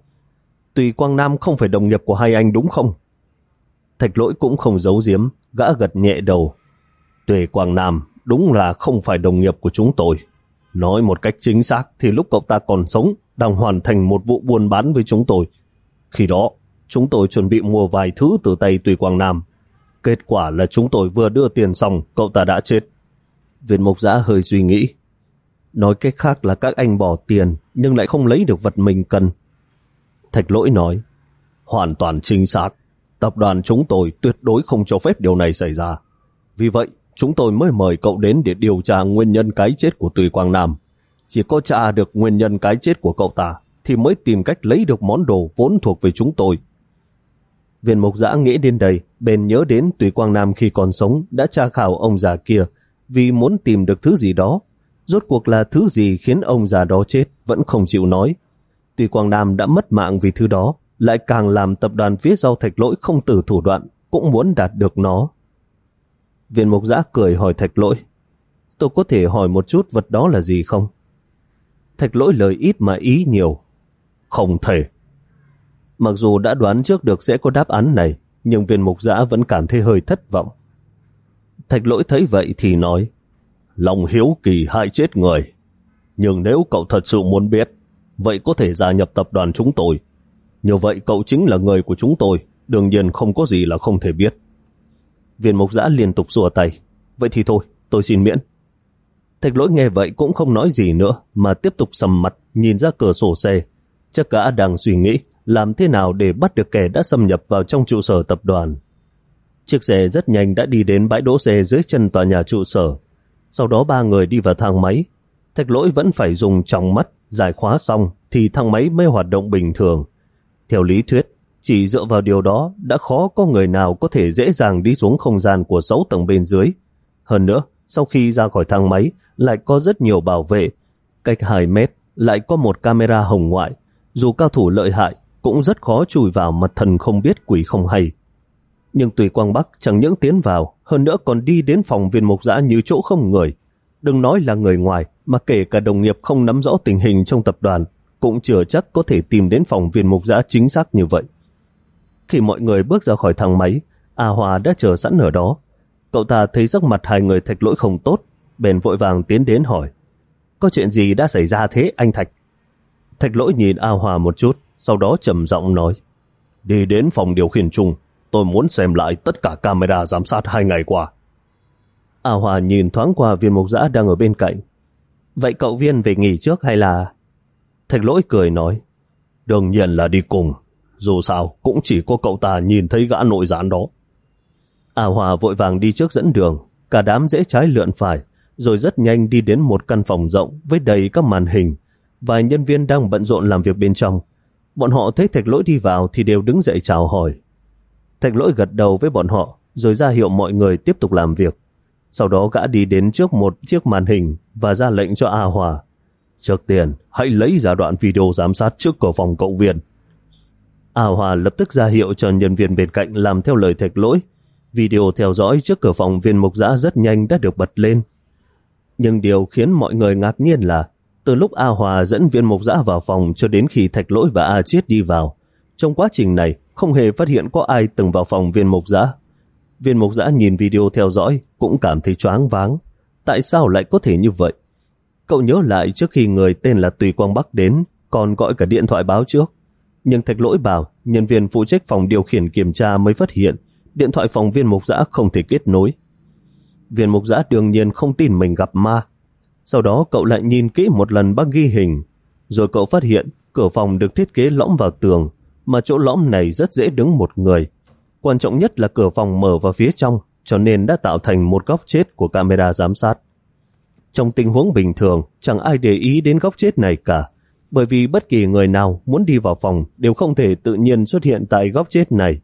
Tùy Quang Nam không phải đồng nghiệp của hai anh đúng không? Thạch lỗi cũng không giấu giếm, gã gật nhẹ đầu. Tùy Quang Nam đúng là không phải đồng nghiệp của chúng tôi. Nói một cách chính xác thì lúc cậu ta còn sống đang hoàn thành một vụ buôn bán với chúng tôi. Khi đó, chúng tôi chuẩn bị mua vài thứ từ tay Tùy Quang Nam. Kết quả là chúng tôi vừa đưa tiền xong, cậu ta đã chết. Viên mục giã hơi suy nghĩ. Nói cách khác là các anh bỏ tiền nhưng lại không lấy được vật mình cần. Thạch lỗi nói, hoàn toàn chính xác. Tập đoàn chúng tôi tuyệt đối không cho phép điều này xảy ra. Vì vậy, chúng tôi mới mời cậu đến để điều tra nguyên nhân cái chết của Tùy Quang Nam. Chỉ có tra được nguyên nhân cái chết của cậu ta thì mới tìm cách lấy được món đồ vốn thuộc về chúng tôi. Viên mục giã nghĩ đến đây, bền nhớ đến Tùy Quang Nam khi còn sống đã tra khảo ông già kia vì muốn tìm được thứ gì đó. Rốt cuộc là thứ gì khiến ông già đó chết vẫn không chịu nói. Tuy Quang Nam đã mất mạng vì thứ đó, lại càng làm tập đoàn phía sau thạch lỗi không từ thủ đoạn, cũng muốn đạt được nó. Viên mục giã cười hỏi thạch lỗi, tôi có thể hỏi một chút vật đó là gì không? Thạch lỗi lời ít mà ý nhiều. Không thể. Mặc dù đã đoán trước được sẽ có đáp án này, nhưng viên mục giã vẫn cảm thấy hơi thất vọng. Thạch lỗi thấy vậy thì nói, lòng hiếu kỳ hại chết người. Nhưng nếu cậu thật sự muốn biết, vậy có thể gia nhập tập đoàn chúng tôi. Như vậy cậu chính là người của chúng tôi, đương nhiên không có gì là không thể biết. Viên mục giã liên tục xua tay, vậy thì thôi, tôi xin miễn. Thạch lỗi nghe vậy cũng không nói gì nữa, mà tiếp tục sầm mặt nhìn ra cửa sổ xe. Chắc cả đang suy nghĩ làm thế nào để bắt được kẻ đã xâm nhập vào trong trụ sở tập đoàn. Chiếc xe rất nhanh đã đi đến bãi đỗ xe dưới chân tòa nhà trụ sở. Sau đó ba người đi vào thang máy. Thạch lỗi vẫn phải dùng trọng mắt, giải khóa xong thì thang máy mới hoạt động bình thường. Theo lý thuyết, chỉ dựa vào điều đó đã khó có người nào có thể dễ dàng đi xuống không gian của 6 tầng bên dưới. Hơn nữa, sau khi ra khỏi thang máy, lại có rất nhiều bảo vệ. Cách 2 mét lại có một camera hồng ngoại. Dù cao thủ lợi hại, cũng rất khó chui vào mặt thần không biết quỷ không hay. Nhưng tùy Quang Bắc chẳng những tiến vào, hơn nữa còn đi đến phòng viên mục giã như chỗ không người. Đừng nói là người ngoài, mà kể cả đồng nghiệp không nắm rõ tình hình trong tập đoàn, cũng chưa chắc có thể tìm đến phòng viên mục giã chính xác như vậy. Khi mọi người bước ra khỏi thang máy, A Hòa đã chờ sẵn ở đó. Cậu ta thấy sắc mặt hai người thạch lỗi không tốt, bèn vội vàng tiến đến hỏi. Có chuyện gì đã xảy ra thế anh Thạch? Thạch lỗi nhìn A Hòa một chút, sau đó trầm giọng nói. Đi đến phòng điều khiển chung, tôi muốn xem lại tất cả camera giám sát hai ngày qua. A Hòa nhìn thoáng qua viên mục giã đang ở bên cạnh. Vậy cậu viên về nghỉ trước hay là... Thạch lỗi cười nói. Đương nhiên là đi cùng. Dù sao, cũng chỉ có cậu ta nhìn thấy gã nội gián đó. A Hòa vội vàng đi trước dẫn đường. Cả đám dễ trái lượn phải. Rồi rất nhanh đi đến một căn phòng rộng với đầy các màn hình. Vài nhân viên đang bận rộn làm việc bên trong. Bọn họ thấy thạch lỗi đi vào thì đều đứng dậy chào hỏi. Thạch lỗi gật đầu với bọn họ rồi ra hiệu mọi người tiếp tục làm việc. Sau đó gã đi đến trước một chiếc màn hình và ra lệnh cho A Hòa. Trước tiên, hãy lấy ra đoạn video giám sát trước cửa phòng cậu viên. A Hòa lập tức ra hiệu cho nhân viên bên cạnh làm theo lời thạch lỗi. Video theo dõi trước cửa phòng viên mục giã rất nhanh đã được bật lên. Nhưng điều khiến mọi người ngạc nhiên là từ lúc A Hòa dẫn viên mục giã vào phòng cho đến khi thạch lỗi và A Chiết đi vào, trong quá trình này không hề phát hiện có ai từng vào phòng viên mục giã. Viên mục giã nhìn video theo dõi cũng cảm thấy choáng váng. Tại sao lại có thể như vậy? Cậu nhớ lại trước khi người tên là Tùy Quang Bắc đến, còn gọi cả điện thoại báo trước. Nhưng thạch lỗi bảo nhân viên phụ trách phòng điều khiển kiểm tra mới phát hiện điện thoại phòng viên mục giã không thể kết nối. Viên mục giã đương nhiên không tin mình gặp ma. Sau đó cậu lại nhìn kỹ một lần bác ghi hình, rồi cậu phát hiện cửa phòng được thiết kế lõm vào tường, mà chỗ lõm này rất dễ đứng một người. Quan trọng nhất là cửa phòng mở vào phía trong, cho nên đã tạo thành một góc chết của camera giám sát. Trong tình huống bình thường, chẳng ai để ý đến góc chết này cả, bởi vì bất kỳ người nào muốn đi vào phòng đều không thể tự nhiên xuất hiện tại góc chết này,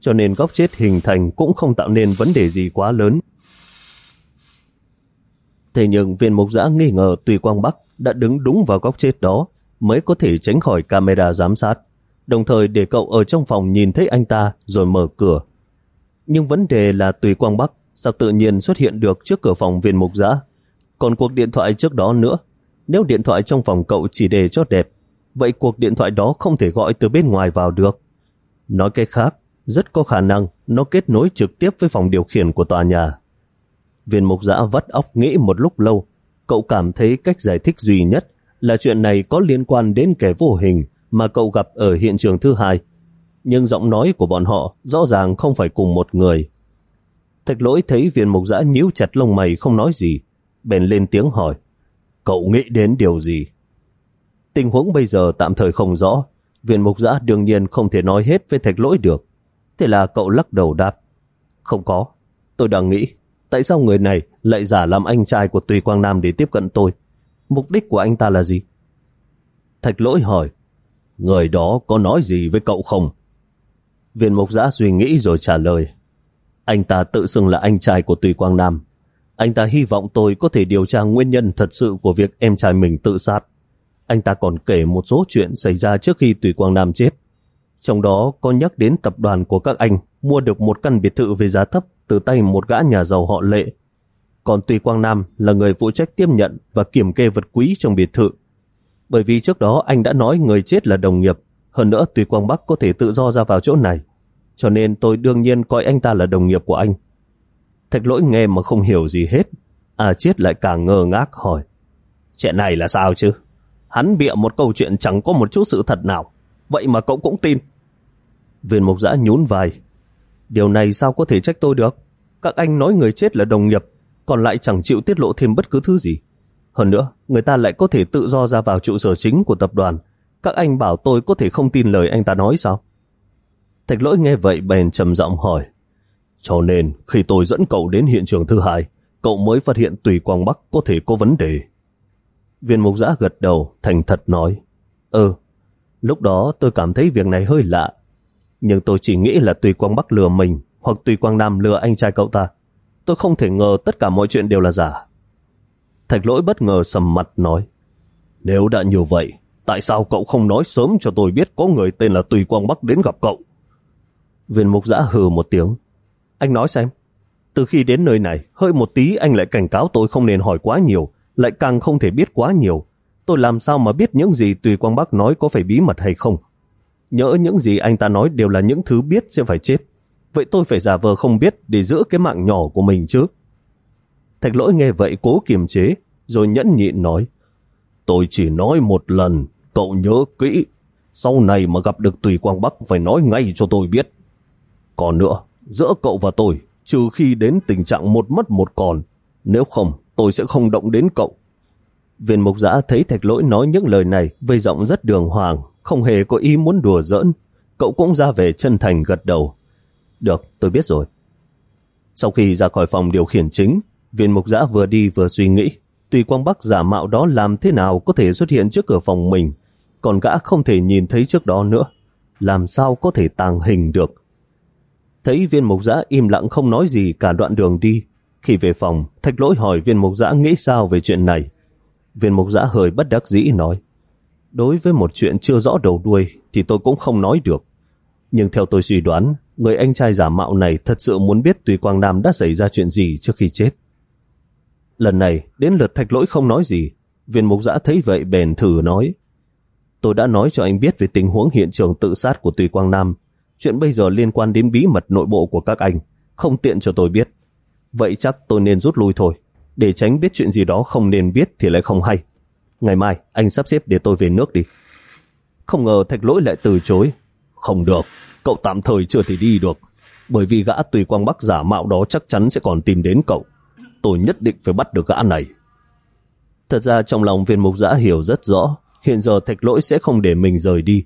cho nên góc chết hình thành cũng không tạo nên vấn đề gì quá lớn. Thế nhưng viên mục giã nghi ngờ Tùy Quang Bắc đã đứng đúng vào góc chết đó mới có thể tránh khỏi camera giám sát, đồng thời để cậu ở trong phòng nhìn thấy anh ta rồi mở cửa. Nhưng vấn đề là Tùy Quang Bắc sao tự nhiên xuất hiện được trước cửa phòng viên mục giã. Còn cuộc điện thoại trước đó nữa, nếu điện thoại trong phòng cậu chỉ để cho đẹp, vậy cuộc điện thoại đó không thể gọi từ bên ngoài vào được. Nói cách khác, rất có khả năng nó kết nối trực tiếp với phòng điều khiển của tòa nhà. Viên mục giã vắt óc nghĩ một lúc lâu, cậu cảm thấy cách giải thích duy nhất là chuyện này có liên quan đến kẻ vô hình mà cậu gặp ở hiện trường thứ hai. Nhưng giọng nói của bọn họ rõ ràng không phải cùng một người. Thạch lỗi thấy viên mục giã nhíu chặt lông mày không nói gì, bèn lên tiếng hỏi. Cậu nghĩ đến điều gì? Tình huống bây giờ tạm thời không rõ, viên mục giã đương nhiên không thể nói hết với thạch lỗi được. Thế là cậu lắc đầu đáp. Không có, tôi đang nghĩ tại sao người này lại giả làm anh trai của Tùy Quang Nam để tiếp cận tôi? Mục đích của anh ta là gì? Thạch lỗi hỏi, người đó có nói gì với cậu không? Viên mục giã suy nghĩ rồi trả lời, anh ta tự xưng là anh trai của Tùy Quang Nam. Anh ta hy vọng tôi có thể điều tra nguyên nhân thật sự của việc em trai mình tự sát. Anh ta còn kể một số chuyện xảy ra trước khi Tùy Quang Nam chết. Trong đó có nhắc đến tập đoàn của các anh mua được một căn biệt thự về giá thấp từ tay một gã nhà giàu họ lệ. Còn Tùy Quang Nam là người phụ trách tiếp nhận và kiểm kê vật quý trong biệt thự. Bởi vì trước đó anh đã nói người chết là đồng nghiệp, hơn nữa Tùy Quang Bắc có thể tự do ra vào chỗ này. Cho nên tôi đương nhiên coi anh ta là đồng nghiệp của anh. Thạch lỗi nghe mà không hiểu gì hết. À chết lại càng ngơ ngác hỏi. Chuyện này là sao chứ? Hắn bịa một câu chuyện chẳng có một chút sự thật nào. Vậy mà cậu cũng tin. Viên mục giã nhún vai. Điều này sao có thể trách tôi được? Các anh nói người chết là đồng nghiệp, còn lại chẳng chịu tiết lộ thêm bất cứ thứ gì. Hơn nữa, người ta lại có thể tự do ra vào trụ sở chính của tập đoàn. Các anh bảo tôi có thể không tin lời anh ta nói sao? Thạch lỗi nghe vậy bèn trầm giọng hỏi. Cho nên, khi tôi dẫn cậu đến hiện trường thứ hai, cậu mới phát hiện Tùy Quang Bắc có thể có vấn đề. Viên mục giã gật đầu, thành thật nói. Ừ, lúc đó tôi cảm thấy việc này hơi lạ. Nhưng tôi chỉ nghĩ là Tùy Quang Bắc lừa mình, hoặc Tùy Quang Nam lừa anh trai cậu ta. Tôi không thể ngờ tất cả mọi chuyện đều là giả. Thạch lỗi bất ngờ sầm mặt nói. Nếu đã như vậy, tại sao cậu không nói sớm cho tôi biết có người tên là Tùy Quang Bắc đến gặp cậu? Viên mục giã hừ một tiếng. Anh nói xem. Từ khi đến nơi này, hơi một tí anh lại cảnh cáo tôi không nên hỏi quá nhiều, lại càng không thể biết quá nhiều. Tôi làm sao mà biết những gì Tùy Quang Bắc nói có phải bí mật hay không? nhớ những gì anh ta nói đều là những thứ biết sẽ phải chết. Vậy tôi phải giả vờ không biết để giữ cái mạng nhỏ của mình chứ. Thạch lỗi nghe vậy cố kiềm chế, rồi nhẫn nhịn nói. Tôi chỉ nói một lần, cậu nhớ kỹ. Sau này mà gặp được Tùy Quang Bắc phải nói ngay cho tôi biết. Còn nữa, giữa cậu và tôi, trừ khi đến tình trạng một mất một còn, nếu không, tôi sẽ không động đến cậu. Viên mục giã thấy thạch lỗi nói những lời này với giọng rất đường hoàng, không hề có ý muốn đùa giỡn. Cậu cũng ra về chân thành gật đầu. Được, tôi biết rồi. Sau khi ra khỏi phòng điều khiển chính, viên mục giã vừa đi vừa suy nghĩ. Tùy quang bắc giả mạo đó làm thế nào có thể xuất hiện trước cửa phòng mình, còn gã không thể nhìn thấy trước đó nữa. Làm sao có thể tàng hình được? Thấy viên mục giã im lặng không nói gì cả đoạn đường đi. Khi về phòng, thạch lỗi hỏi viên mục giã nghĩ sao về chuyện này. Viên mục giã hơi bất đắc dĩ nói. Đối với một chuyện chưa rõ đầu đuôi thì tôi cũng không nói được. Nhưng theo tôi suy đoán, người anh trai giả mạo này thật sự muốn biết Tùy Quang Nam đã xảy ra chuyện gì trước khi chết. Lần này, đến lượt thạch lỗi không nói gì. Viên mục giã thấy vậy bèn thử nói. Tôi đã nói cho anh biết về tình huống hiện trường tự sát của Tùy Quang Nam Chuyện bây giờ liên quan đến bí mật nội bộ của các anh, không tiện cho tôi biết. Vậy chắc tôi nên rút lui thôi, để tránh biết chuyện gì đó không nên biết thì lại không hay. Ngày mai anh sắp xếp để tôi về nước đi. Không ngờ thạch lỗi lại từ chối. Không được, cậu tạm thời chưa thể đi được, bởi vì gã tùy quang bắc giả mạo đó chắc chắn sẽ còn tìm đến cậu. Tôi nhất định phải bắt được gã này. Thật ra trong lòng viên mục giã hiểu rất rõ, hiện giờ thạch lỗi sẽ không để mình rời đi,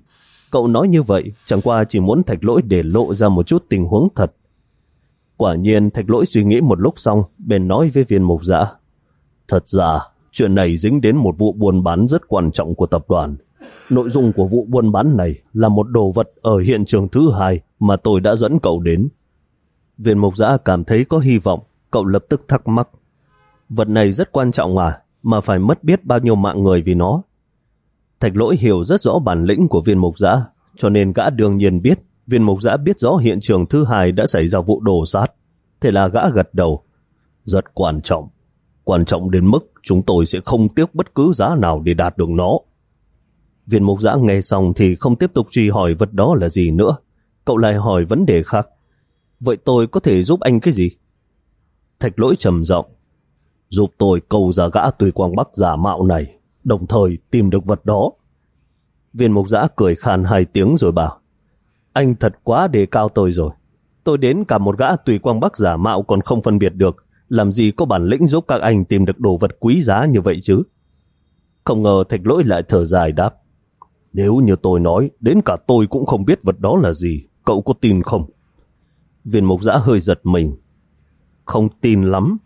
Cậu nói như vậy chẳng qua chỉ muốn thạch lỗi để lộ ra một chút tình huống thật. Quả nhiên thạch lỗi suy nghĩ một lúc xong, bèn nói với viên mục giã. Thật ra, chuyện này dính đến một vụ buôn bán rất quan trọng của tập đoàn. Nội dung của vụ buôn bán này là một đồ vật ở hiện trường thứ hai mà tôi đã dẫn cậu đến. Viên mục giã cảm thấy có hy vọng, cậu lập tức thắc mắc. Vật này rất quan trọng à, mà phải mất biết bao nhiêu mạng người vì nó. Thạch lỗi hiểu rất rõ bản lĩnh của viên mục giã, cho nên gã đương nhiên biết viên mục giã biết rõ hiện trường thứ hai đã xảy ra vụ đổ sát. Thế là gã gật đầu. Rất quan trọng. Quan trọng đến mức chúng tôi sẽ không tiếc bất cứ giá nào để đạt được nó. Viên mục giã nghe xong thì không tiếp tục truy hỏi vật đó là gì nữa. Cậu lại hỏi vấn đề khác. Vậy tôi có thể giúp anh cái gì? Thạch lỗi trầm giọng Giúp tôi cầu ra gã tùy quang bắc giả mạo này đồng thời tìm được vật đó. Viên mục giã cười khan hai tiếng rồi bảo, anh thật quá đề cao tôi rồi. Tôi đến cả một gã tùy quang bắc giả mạo còn không phân biệt được, làm gì có bản lĩnh giúp các anh tìm được đồ vật quý giá như vậy chứ. Không ngờ thạch lỗi lại thở dài đáp, nếu như tôi nói, đến cả tôi cũng không biết vật đó là gì, cậu có tin không? Viên mục giã hơi giật mình. Không tin lắm.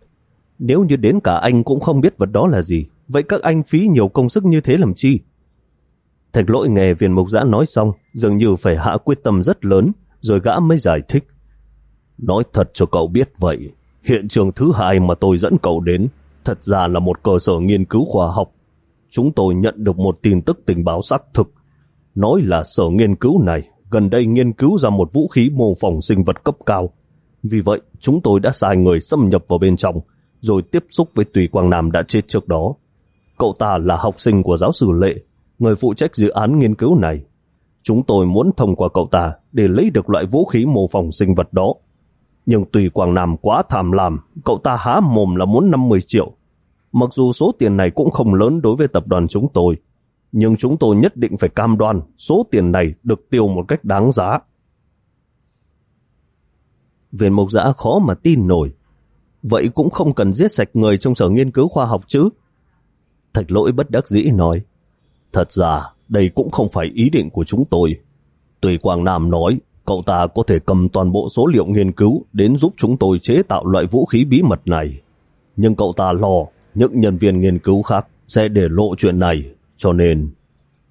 Nếu như đến cả anh cũng không biết vật đó là gì, vậy các anh phí nhiều công sức như thế làm chi? Thạch lỗi nghe viên mục giã nói xong, dường như phải hạ quyết tâm rất lớn, rồi gã mới giải thích. Nói thật cho cậu biết vậy, hiện trường thứ hai mà tôi dẫn cậu đến thật ra là một cơ sở nghiên cứu khoa học. Chúng tôi nhận được một tin tức tình báo xác thực. Nói là sở nghiên cứu này gần đây nghiên cứu ra một vũ khí mô phỏng sinh vật cấp cao. Vì vậy, chúng tôi đã sai người xâm nhập vào bên trong, rồi tiếp xúc với Tùy Quang Nam đã chết trước đó. Cậu ta là học sinh của giáo sư Lệ, người phụ trách dự án nghiên cứu này. Chúng tôi muốn thông qua cậu ta để lấy được loại vũ khí mô phỏng sinh vật đó. Nhưng Tùy Quang Nam quá tham lam, cậu ta há mồm là muốn 50 triệu. Mặc dù số tiền này cũng không lớn đối với tập đoàn chúng tôi, nhưng chúng tôi nhất định phải cam đoan số tiền này được tiêu một cách đáng giá. Viên mục giã khó mà tin nổi. Vậy cũng không cần giết sạch người trong sở nghiên cứu khoa học chứ. Thạch lỗi bất đắc dĩ nói. Thật ra, đây cũng không phải ý định của chúng tôi. Tùy Quang Nam nói, cậu ta có thể cầm toàn bộ số liệu nghiên cứu đến giúp chúng tôi chế tạo loại vũ khí bí mật này. Nhưng cậu ta lo những nhân viên nghiên cứu khác sẽ để lộ chuyện này cho nên,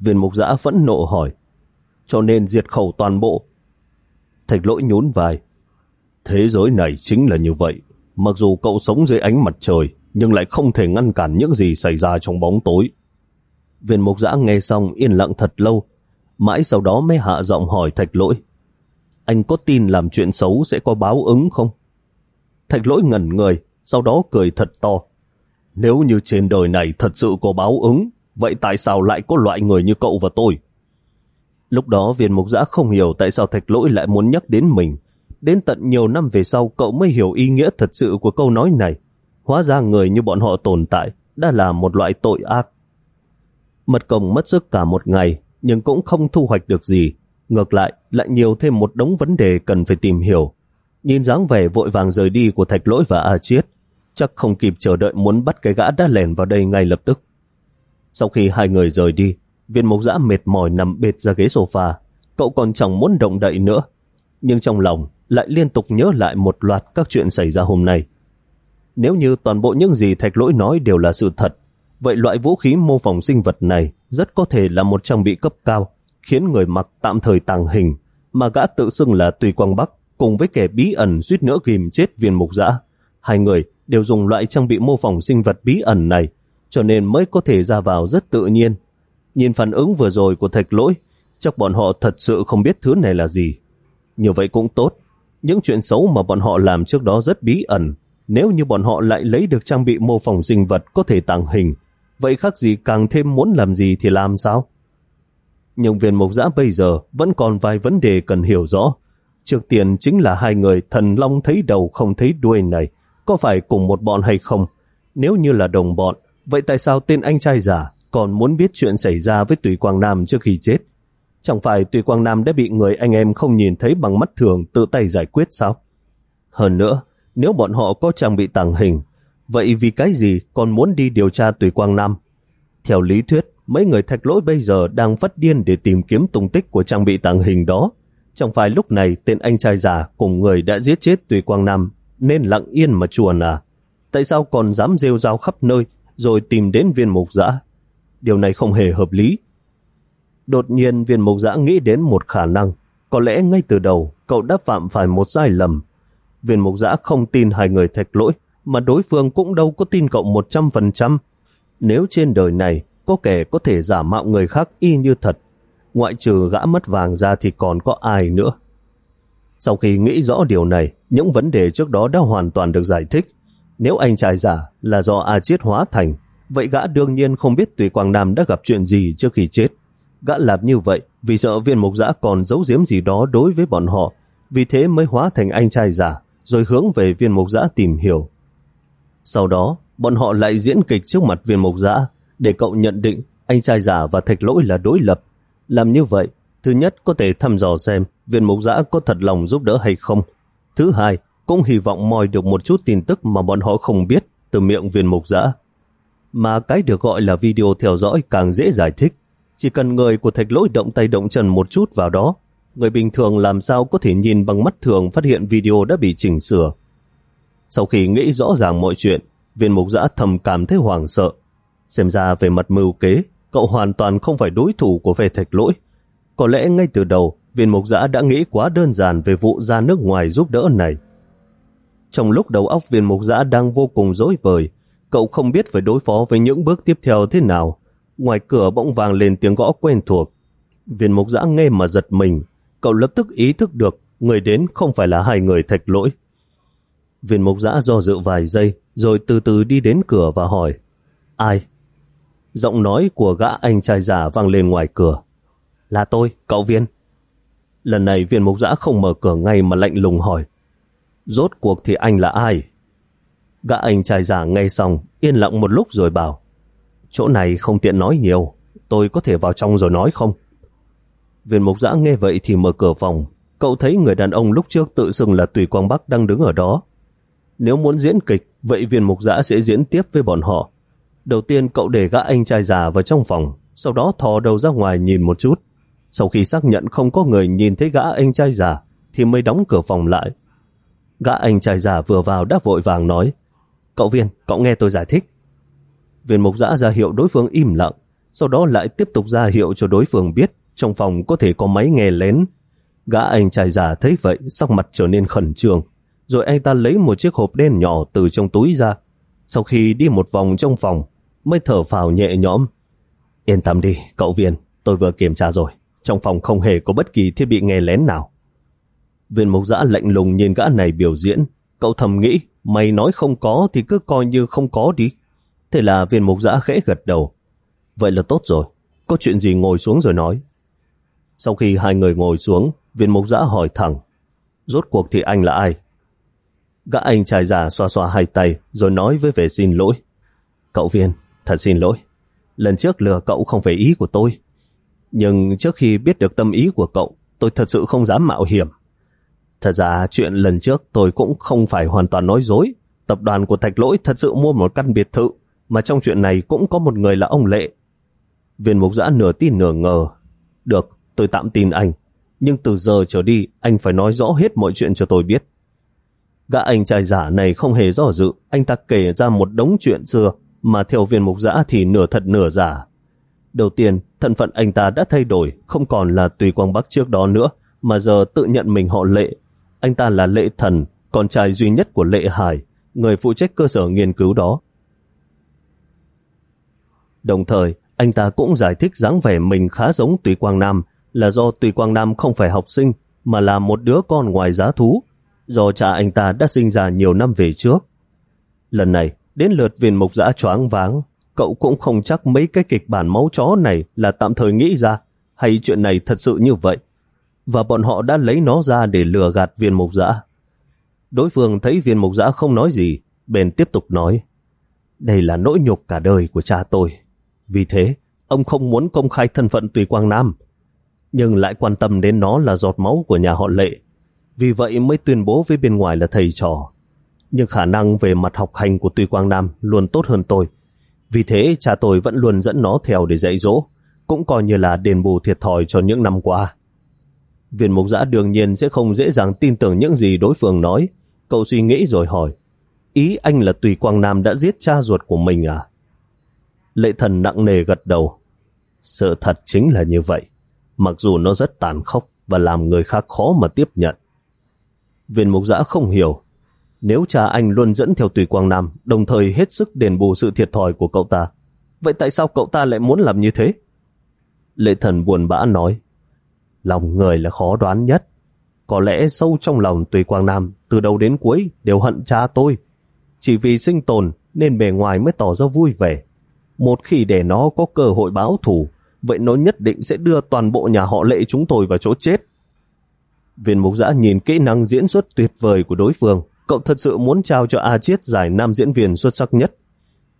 viên mục giã phẫn nộ hỏi, cho nên diệt khẩu toàn bộ. Thạch lỗi nhún vai. Thế giới này chính là như vậy. Mặc dù cậu sống dưới ánh mặt trời, nhưng lại không thể ngăn cản những gì xảy ra trong bóng tối. Viên mục giã nghe xong yên lặng thật lâu, mãi sau đó mới hạ giọng hỏi thạch lỗi. Anh có tin làm chuyện xấu sẽ có báo ứng không? Thạch lỗi ngẩn người, sau đó cười thật to. Nếu như trên đời này thật sự có báo ứng, Vậy tại sao lại có loại người như cậu và tôi? Lúc đó viên mục giã không hiểu tại sao thạch lỗi lại muốn nhắc đến mình. Đến tận nhiều năm về sau cậu mới hiểu ý nghĩa thật sự của câu nói này. Hóa ra người như bọn họ tồn tại đã là một loại tội ác. Mật công mất sức cả một ngày nhưng cũng không thu hoạch được gì. Ngược lại, lại nhiều thêm một đống vấn đề cần phải tìm hiểu. Nhìn dáng vẻ vội vàng rời đi của thạch lỗi và A Chiết, chắc không kịp chờ đợi muốn bắt cái gã đã lèn vào đây ngay lập tức. Sau khi hai người rời đi, viên mộc giã mệt mỏi nằm bệt ra ghế sofa. Cậu còn chẳng muốn động đậy nữa. Nhưng trong lòng lại liên tục nhớ lại một loạt các chuyện xảy ra hôm nay. Nếu như toàn bộ những gì thạch lỗi nói đều là sự thật, vậy loại vũ khí mô phỏng sinh vật này rất có thể là một trang bị cấp cao, khiến người mặc tạm thời tàng hình, mà gã tự xưng là Tùy Quang Bắc cùng với kẻ bí ẩn suýt nữa ghim chết viên mục dã, Hai người đều dùng loại trang bị mô phỏng sinh vật bí ẩn này cho nên mới có thể ra vào rất tự nhiên. Nhìn phản ứng vừa rồi của thạch lỗi, chắc bọn họ thật sự không biết thứ này là gì. Như vậy cũng tốt. Những chuyện xấu mà bọn họ làm trước đó rất bí ẩn. Nếu như bọn họ lại lấy được trang bị mô phỏng sinh vật có thể tàng hình, vậy khác gì càng thêm muốn làm gì thì làm sao? Nhưng viên mộc giã bây giờ vẫn còn vài vấn đề cần hiểu rõ. Trước tiên chính là hai người thần long thấy đầu không thấy đuôi này, có phải cùng một bọn hay không? Nếu như là đồng bọn, Vậy tại sao tên anh trai giả còn muốn biết chuyện xảy ra với Tùy Quang Nam trước khi chết? Chẳng phải Tùy Quang Nam đã bị người anh em không nhìn thấy bằng mắt thường tự tay giải quyết sao? Hơn nữa, nếu bọn họ có trang bị tàng hình, vậy vì cái gì còn muốn đi điều tra Tùy Quang Nam? Theo lý thuyết, mấy người thạch lỗi bây giờ đang phát điên để tìm kiếm tung tích của trang bị tàng hình đó. Chẳng phải lúc này tên anh trai già cùng người đã giết chết Tùy Quang Nam nên lặng yên mà chuồn à? Tại sao còn dám rêu rao khắp nơi rồi tìm đến viên mục giã. Điều này không hề hợp lý. Đột nhiên viên mục giã nghĩ đến một khả năng. Có lẽ ngay từ đầu cậu đã phạm phải một sai lầm. Viên mục giã không tin hai người thạch lỗi, mà đối phương cũng đâu có tin cậu 100%. Nếu trên đời này có kẻ có thể giả mạo người khác y như thật, ngoại trừ gã mất vàng ra thì còn có ai nữa. Sau khi nghĩ rõ điều này, những vấn đề trước đó đã hoàn toàn được giải thích. Nếu anh trai giả là do A Chiết hóa thành, vậy gã đương nhiên không biết Tùy Quang Nam đã gặp chuyện gì trước khi chết. Gã làm như vậy vì sợ viên mục giã còn giấu giếm gì đó đối với bọn họ, vì thế mới hóa thành anh trai giả, rồi hướng về viên mục giã tìm hiểu. Sau đó, bọn họ lại diễn kịch trước mặt viên mục giã, để cậu nhận định anh trai giả và thạch lỗi là đối lập. Làm như vậy, thứ nhất có thể thăm dò xem viên mục giã có thật lòng giúp đỡ hay không. Thứ hai, cũng hy vọng moi được một chút tin tức mà bọn họ không biết từ miệng viên mục giã. Mà cái được gọi là video theo dõi càng dễ giải thích. Chỉ cần người của thạch lỗi động tay động chân một chút vào đó, người bình thường làm sao có thể nhìn bằng mắt thường phát hiện video đã bị chỉnh sửa. Sau khi nghĩ rõ ràng mọi chuyện, viên mục giã thầm cảm thấy hoảng sợ. Xem ra về mặt mưu kế, cậu hoàn toàn không phải đối thủ của phe thạch lỗi. Có lẽ ngay từ đầu, viên mục giã đã nghĩ quá đơn giản về vụ ra nước ngoài giúp đỡ này. Trong lúc đầu óc viên mục giã đang vô cùng rối bời, cậu không biết phải đối phó với những bước tiếp theo thế nào. Ngoài cửa bỗng vàng lên tiếng gõ quen thuộc. Viên mục giã nghe mà giật mình, cậu lập tức ý thức được người đến không phải là hai người thạch lỗi. Viên mục giã do dự vài giây, rồi từ từ đi đến cửa và hỏi, ai? Giọng nói của gã anh trai giả vang lên ngoài cửa. Là tôi, cậu viên. Lần này viên mục giã không mở cửa ngay mà lạnh lùng hỏi. Rốt cuộc thì anh là ai? Gã anh trai giả nghe xong, yên lặng một lúc rồi bảo. Chỗ này không tiện nói nhiều, tôi có thể vào trong rồi nói không? Viên mục giã nghe vậy thì mở cửa phòng. Cậu thấy người đàn ông lúc trước tự xưng là Tùy Quang Bắc đang đứng ở đó. Nếu muốn diễn kịch, vậy viên mục giã sẽ diễn tiếp với bọn họ. Đầu tiên cậu để gã anh trai già vào trong phòng, sau đó thò đầu ra ngoài nhìn một chút. Sau khi xác nhận không có người nhìn thấy gã anh trai già, thì mới đóng cửa phòng lại. Gã anh trai già vừa vào đã vội vàng nói, Cậu viên, cậu nghe tôi giải thích. Viên mục giã ra hiệu đối phương im lặng, sau đó lại tiếp tục ra hiệu cho đối phương biết trong phòng có thể có máy nghe lén. Gã anh trai già thấy vậy, sắc mặt trở nên khẩn trương, rồi anh ta lấy một chiếc hộp đen nhỏ từ trong túi ra. Sau khi đi một vòng trong phòng, mới thở phào nhẹ nhõm. Yên tâm đi, cậu viên, tôi vừa kiểm tra rồi. Trong phòng không hề có bất kỳ thiết bị nghe lén nào. Viên mục giã lạnh lùng nhìn gã này biểu diễn. Cậu thầm nghĩ, mày nói không có thì cứ coi như không có đi. Thế là viên mục giã khẽ gật đầu. Vậy là tốt rồi. Có chuyện gì ngồi xuống rồi nói. Sau khi hai người ngồi xuống, viên mục giã hỏi thẳng. Rốt cuộc thì anh là ai? Gã anh trai già xoa xoa hai tay rồi nói với vẻ xin lỗi. Cậu viên, thật xin lỗi. Lần trước lừa cậu không phải ý của tôi. Nhưng trước khi biết được tâm ý của cậu, tôi thật sự không dám mạo hiểm. Thật ra chuyện lần trước tôi cũng không phải hoàn toàn nói dối. Tập đoàn của Thạch Lỗi thật sự mua một căn biệt thự, mà trong chuyện này cũng có một người là ông Lệ. Viên mục giã nửa tin nửa ngờ. Được, tôi tạm tin anh. Nhưng từ giờ trở đi, anh phải nói rõ hết mọi chuyện cho tôi biết. Gã anh trai giả này không hề rõ dự, anh ta kể ra một đống chuyện xưa, mà theo viên mục giã thì nửa thật nửa giả. Đầu tiên, thân phận anh ta đã thay đổi, không còn là tùy quang bắc trước đó nữa, mà giờ tự nhận mình họ lệ. Anh ta là lệ thần, con trai duy nhất của lệ hải, người phụ trách cơ sở nghiên cứu đó. Đồng thời, anh ta cũng giải thích dáng vẻ mình khá giống Tùy Quang Nam là do Tùy Quang Nam không phải học sinh mà là một đứa con ngoài giá thú do cha anh ta đã sinh ra nhiều năm về trước. Lần này, đến lượt viên mục giã choáng váng, cậu cũng không chắc mấy cái kịch bản máu chó này là tạm thời nghĩ ra, hay chuyện này thật sự như vậy. Và bọn họ đã lấy nó ra để lừa gạt viên mục giã. Đối phương thấy viên mục giã không nói gì, bèn tiếp tục nói, đây là nỗi nhục cả đời của cha tôi. Vì thế, ông không muốn công khai thân phận Tùy Quang Nam, nhưng lại quan tâm đến nó là giọt máu của nhà họ Lệ. Vì vậy mới tuyên bố với bên ngoài là thầy trò. Nhưng khả năng về mặt học hành của Tùy Quang Nam luôn tốt hơn tôi. Vì thế cha tôi vẫn luôn dẫn nó theo để dạy dỗ, cũng coi như là đền bù thiệt thòi cho những năm qua. Viên mục giã đương nhiên sẽ không dễ dàng tin tưởng những gì đối phương nói. Cậu suy nghĩ rồi hỏi, ý anh là Tùy Quang Nam đã giết cha ruột của mình à? Lệ thần nặng nề gật đầu. Sự thật chính là như vậy, mặc dù nó rất tàn khốc và làm người khác khó mà tiếp nhận. Viên mục giã không hiểu, nếu cha anh luôn dẫn theo Tùy Quang Nam, đồng thời hết sức đền bù sự thiệt thòi của cậu ta, vậy tại sao cậu ta lại muốn làm như thế? Lệ thần buồn bã nói, lòng người là khó đoán nhất. Có lẽ sâu trong lòng Tùy Quang Nam từ đầu đến cuối đều hận cha tôi. Chỉ vì sinh tồn nên bề ngoài mới tỏ ra vui vẻ. Một khi để nó có cơ hội báo thù, vậy nó nhất định sẽ đưa toàn bộ nhà họ lệ chúng tôi vào chỗ chết. Viên mục giã nhìn kỹ năng diễn xuất tuyệt vời của đối phương, cậu thật sự muốn trao cho A Chiết giải nam diễn viên xuất sắc nhất.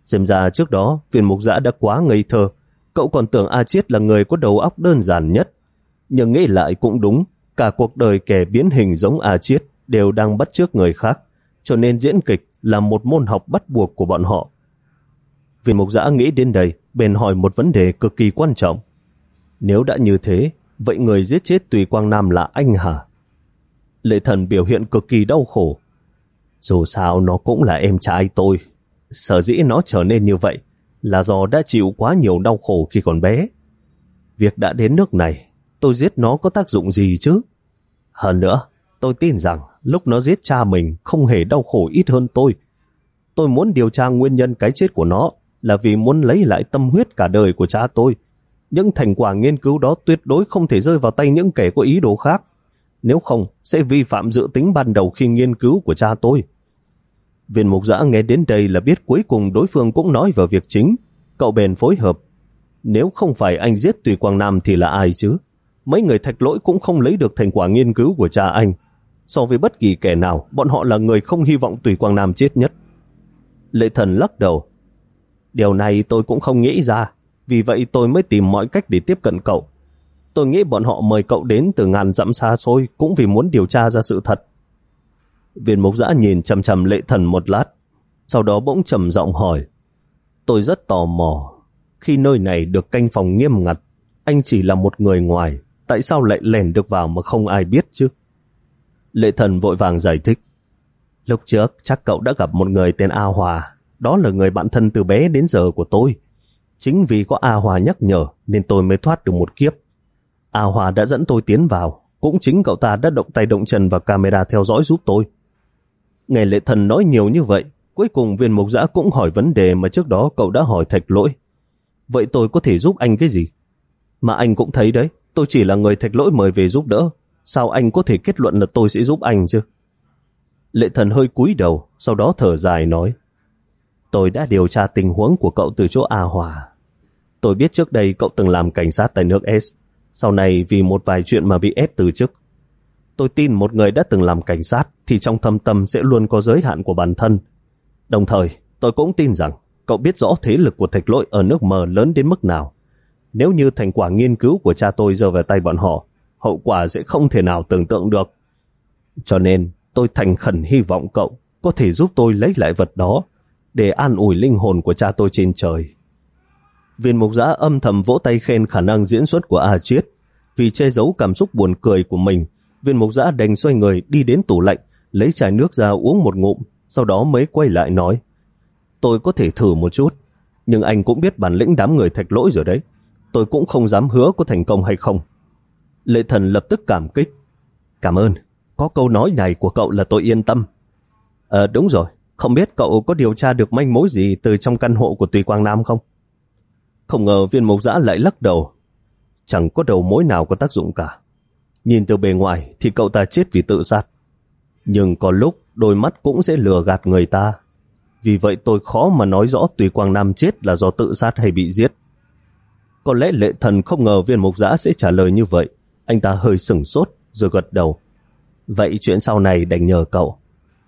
Xem ra trước đó, viên mục giã đã quá ngây thơ, cậu còn tưởng A Chiết là người có đầu óc đơn giản nhất. Nhưng nghĩ lại cũng đúng, cả cuộc đời kẻ biến hình giống A Chiết đều đang bắt chước người khác, cho nên diễn kịch là một môn học bắt buộc của bọn họ. Viên mục giã nghĩ đến đây, bèn hỏi một vấn đề cực kỳ quan trọng. Nếu đã như thế, vậy người giết chết Tùy Quang Nam là anh hả? Lệ thần biểu hiện cực kỳ đau khổ. Dù sao nó cũng là em trai tôi. Sở dĩ nó trở nên như vậy là do đã chịu quá nhiều đau khổ khi còn bé. Việc đã đến nước này, tôi giết nó có tác dụng gì chứ? Hơn nữa, Tôi tin rằng lúc nó giết cha mình không hề đau khổ ít hơn tôi. Tôi muốn điều tra nguyên nhân cái chết của nó là vì muốn lấy lại tâm huyết cả đời của cha tôi. Những thành quả nghiên cứu đó tuyệt đối không thể rơi vào tay những kẻ có ý đồ khác. Nếu không, sẽ vi phạm dự tính ban đầu khi nghiên cứu của cha tôi. Viên mục giã nghe đến đây là biết cuối cùng đối phương cũng nói vào việc chính. Cậu bèn phối hợp. Nếu không phải anh giết Tùy Quang Nam thì là ai chứ? Mấy người thạch lỗi cũng không lấy được thành quả nghiên cứu của cha anh. So với bất kỳ kẻ nào, bọn họ là người không hy vọng Tùy Quang Nam chết nhất. Lệ thần lắc đầu. Điều này tôi cũng không nghĩ ra, vì vậy tôi mới tìm mọi cách để tiếp cận cậu. Tôi nghĩ bọn họ mời cậu đến từ ngàn dặm xa xôi cũng vì muốn điều tra ra sự thật. Viên mục giã nhìn chầm chầm lệ thần một lát, sau đó bỗng trầm giọng hỏi. Tôi rất tò mò, khi nơi này được canh phòng nghiêm ngặt, anh chỉ là một người ngoài, tại sao lại lèn được vào mà không ai biết chứ? Lệ thần vội vàng giải thích. Lúc trước chắc cậu đã gặp một người tên A Hòa, đó là người bạn thân từ bé đến giờ của tôi. Chính vì có A Hòa nhắc nhở nên tôi mới thoát được một kiếp. A Hòa đã dẫn tôi tiến vào, cũng chính cậu ta đã động tay động chân vào camera theo dõi giúp tôi. Ngày lệ thần nói nhiều như vậy, cuối cùng viên mục giã cũng hỏi vấn đề mà trước đó cậu đã hỏi thạch lỗi. Vậy tôi có thể giúp anh cái gì? Mà anh cũng thấy đấy, tôi chỉ là người thạch lỗi mời về giúp đỡ. Sao anh có thể kết luận là tôi sẽ giúp anh chứ? Lệ thần hơi cúi đầu, sau đó thở dài nói. Tôi đã điều tra tình huống của cậu từ chỗ A Hòa. Tôi biết trước đây cậu từng làm cảnh sát tại nước S. Sau này vì một vài chuyện mà bị ép từ chức. Tôi tin một người đã từng làm cảnh sát thì trong thâm tâm sẽ luôn có giới hạn của bản thân. Đồng thời, tôi cũng tin rằng cậu biết rõ thế lực của thạch lỗi ở nước mờ lớn đến mức nào. Nếu như thành quả nghiên cứu của cha tôi rơi vào tay bọn họ, hậu quả sẽ không thể nào tưởng tượng được. Cho nên, tôi thành khẩn hy vọng cậu có thể giúp tôi lấy lại vật đó để an ủi linh hồn của cha tôi trên trời. Viên mục giã âm thầm vỗ tay khen khả năng diễn xuất của A Chiết. Vì che giấu cảm xúc buồn cười của mình, viên mục giã đành xoay người đi đến tủ lạnh, lấy chai nước ra uống một ngụm, sau đó mới quay lại nói tôi có thể thử một chút, nhưng anh cũng biết bản lĩnh đám người thạch lỗi rồi đấy. Tôi cũng không dám hứa có thành công hay không. Lệ thần lập tức cảm kích. Cảm ơn, có câu nói này của cậu là tôi yên tâm. Ờ đúng rồi, không biết cậu có điều tra được manh mối gì từ trong căn hộ của Tùy Quang Nam không? Không ngờ viên mộc giã lại lắc đầu. Chẳng có đầu mối nào có tác dụng cả. Nhìn từ bề ngoài thì cậu ta chết vì tự sát. Nhưng có lúc đôi mắt cũng sẽ lừa gạt người ta. Vì vậy tôi khó mà nói rõ Tùy Quang Nam chết là do tự sát hay bị giết. Có lẽ lệ thần không ngờ viên mục giã sẽ trả lời như vậy. Anh ta hơi sửng sốt rồi gật đầu. Vậy chuyện sau này đành nhờ cậu.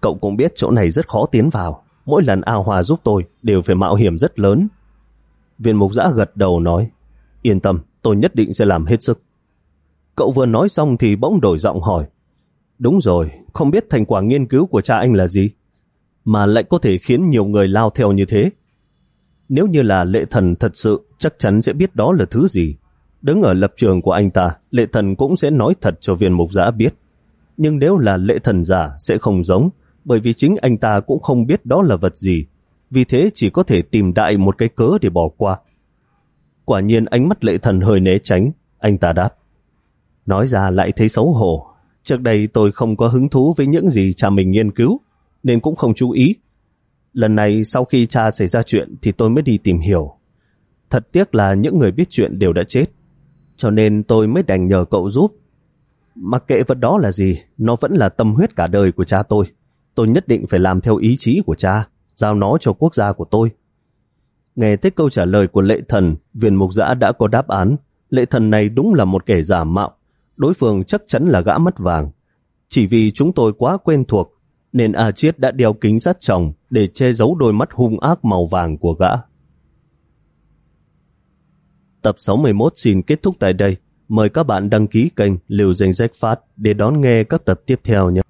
Cậu cũng biết chỗ này rất khó tiến vào. Mỗi lần ao hòa giúp tôi đều phải mạo hiểm rất lớn. Viên mục giã gật đầu nói Yên tâm, tôi nhất định sẽ làm hết sức. Cậu vừa nói xong thì bỗng đổi giọng hỏi Đúng rồi, không biết thành quả nghiên cứu của cha anh là gì? Mà lại có thể khiến nhiều người lao theo như thế. Nếu như là lệ thần thật sự, chắc chắn sẽ biết đó là thứ gì. Đứng ở lập trường của anh ta, lệ thần cũng sẽ nói thật cho viên mục giã biết. Nhưng nếu là lệ thần giả sẽ không giống, bởi vì chính anh ta cũng không biết đó là vật gì. Vì thế chỉ có thể tìm đại một cái cớ để bỏ qua. Quả nhiên ánh mắt lệ thần hơi né tránh, anh ta đáp. Nói ra lại thấy xấu hổ. Trước đây tôi không có hứng thú với những gì cha mình nghiên cứu, nên cũng không chú ý. Lần này sau khi cha xảy ra chuyện thì tôi mới đi tìm hiểu. Thật tiếc là những người biết chuyện đều đã chết, cho nên tôi mới đành nhờ cậu giúp. Mặc kệ vật đó là gì, nó vẫn là tâm huyết cả đời của cha tôi. Tôi nhất định phải làm theo ý chí của cha, giao nó cho quốc gia của tôi. Nghe thấy câu trả lời của lệ thần, viên mục giã đã có đáp án. Lệ thần này đúng là một kẻ giả mạo. Đối phương chắc chắn là gã mất vàng. Chỉ vì chúng tôi quá quen thuộc nên A Chiết đã đeo kính sát chồng để che giấu đôi mắt hung ác màu vàng của gã. Tập 61 xin kết thúc tại đây. Mời các bạn đăng ký kênh Liều Danh Rách Phát để đón nghe các tập tiếp theo nhé.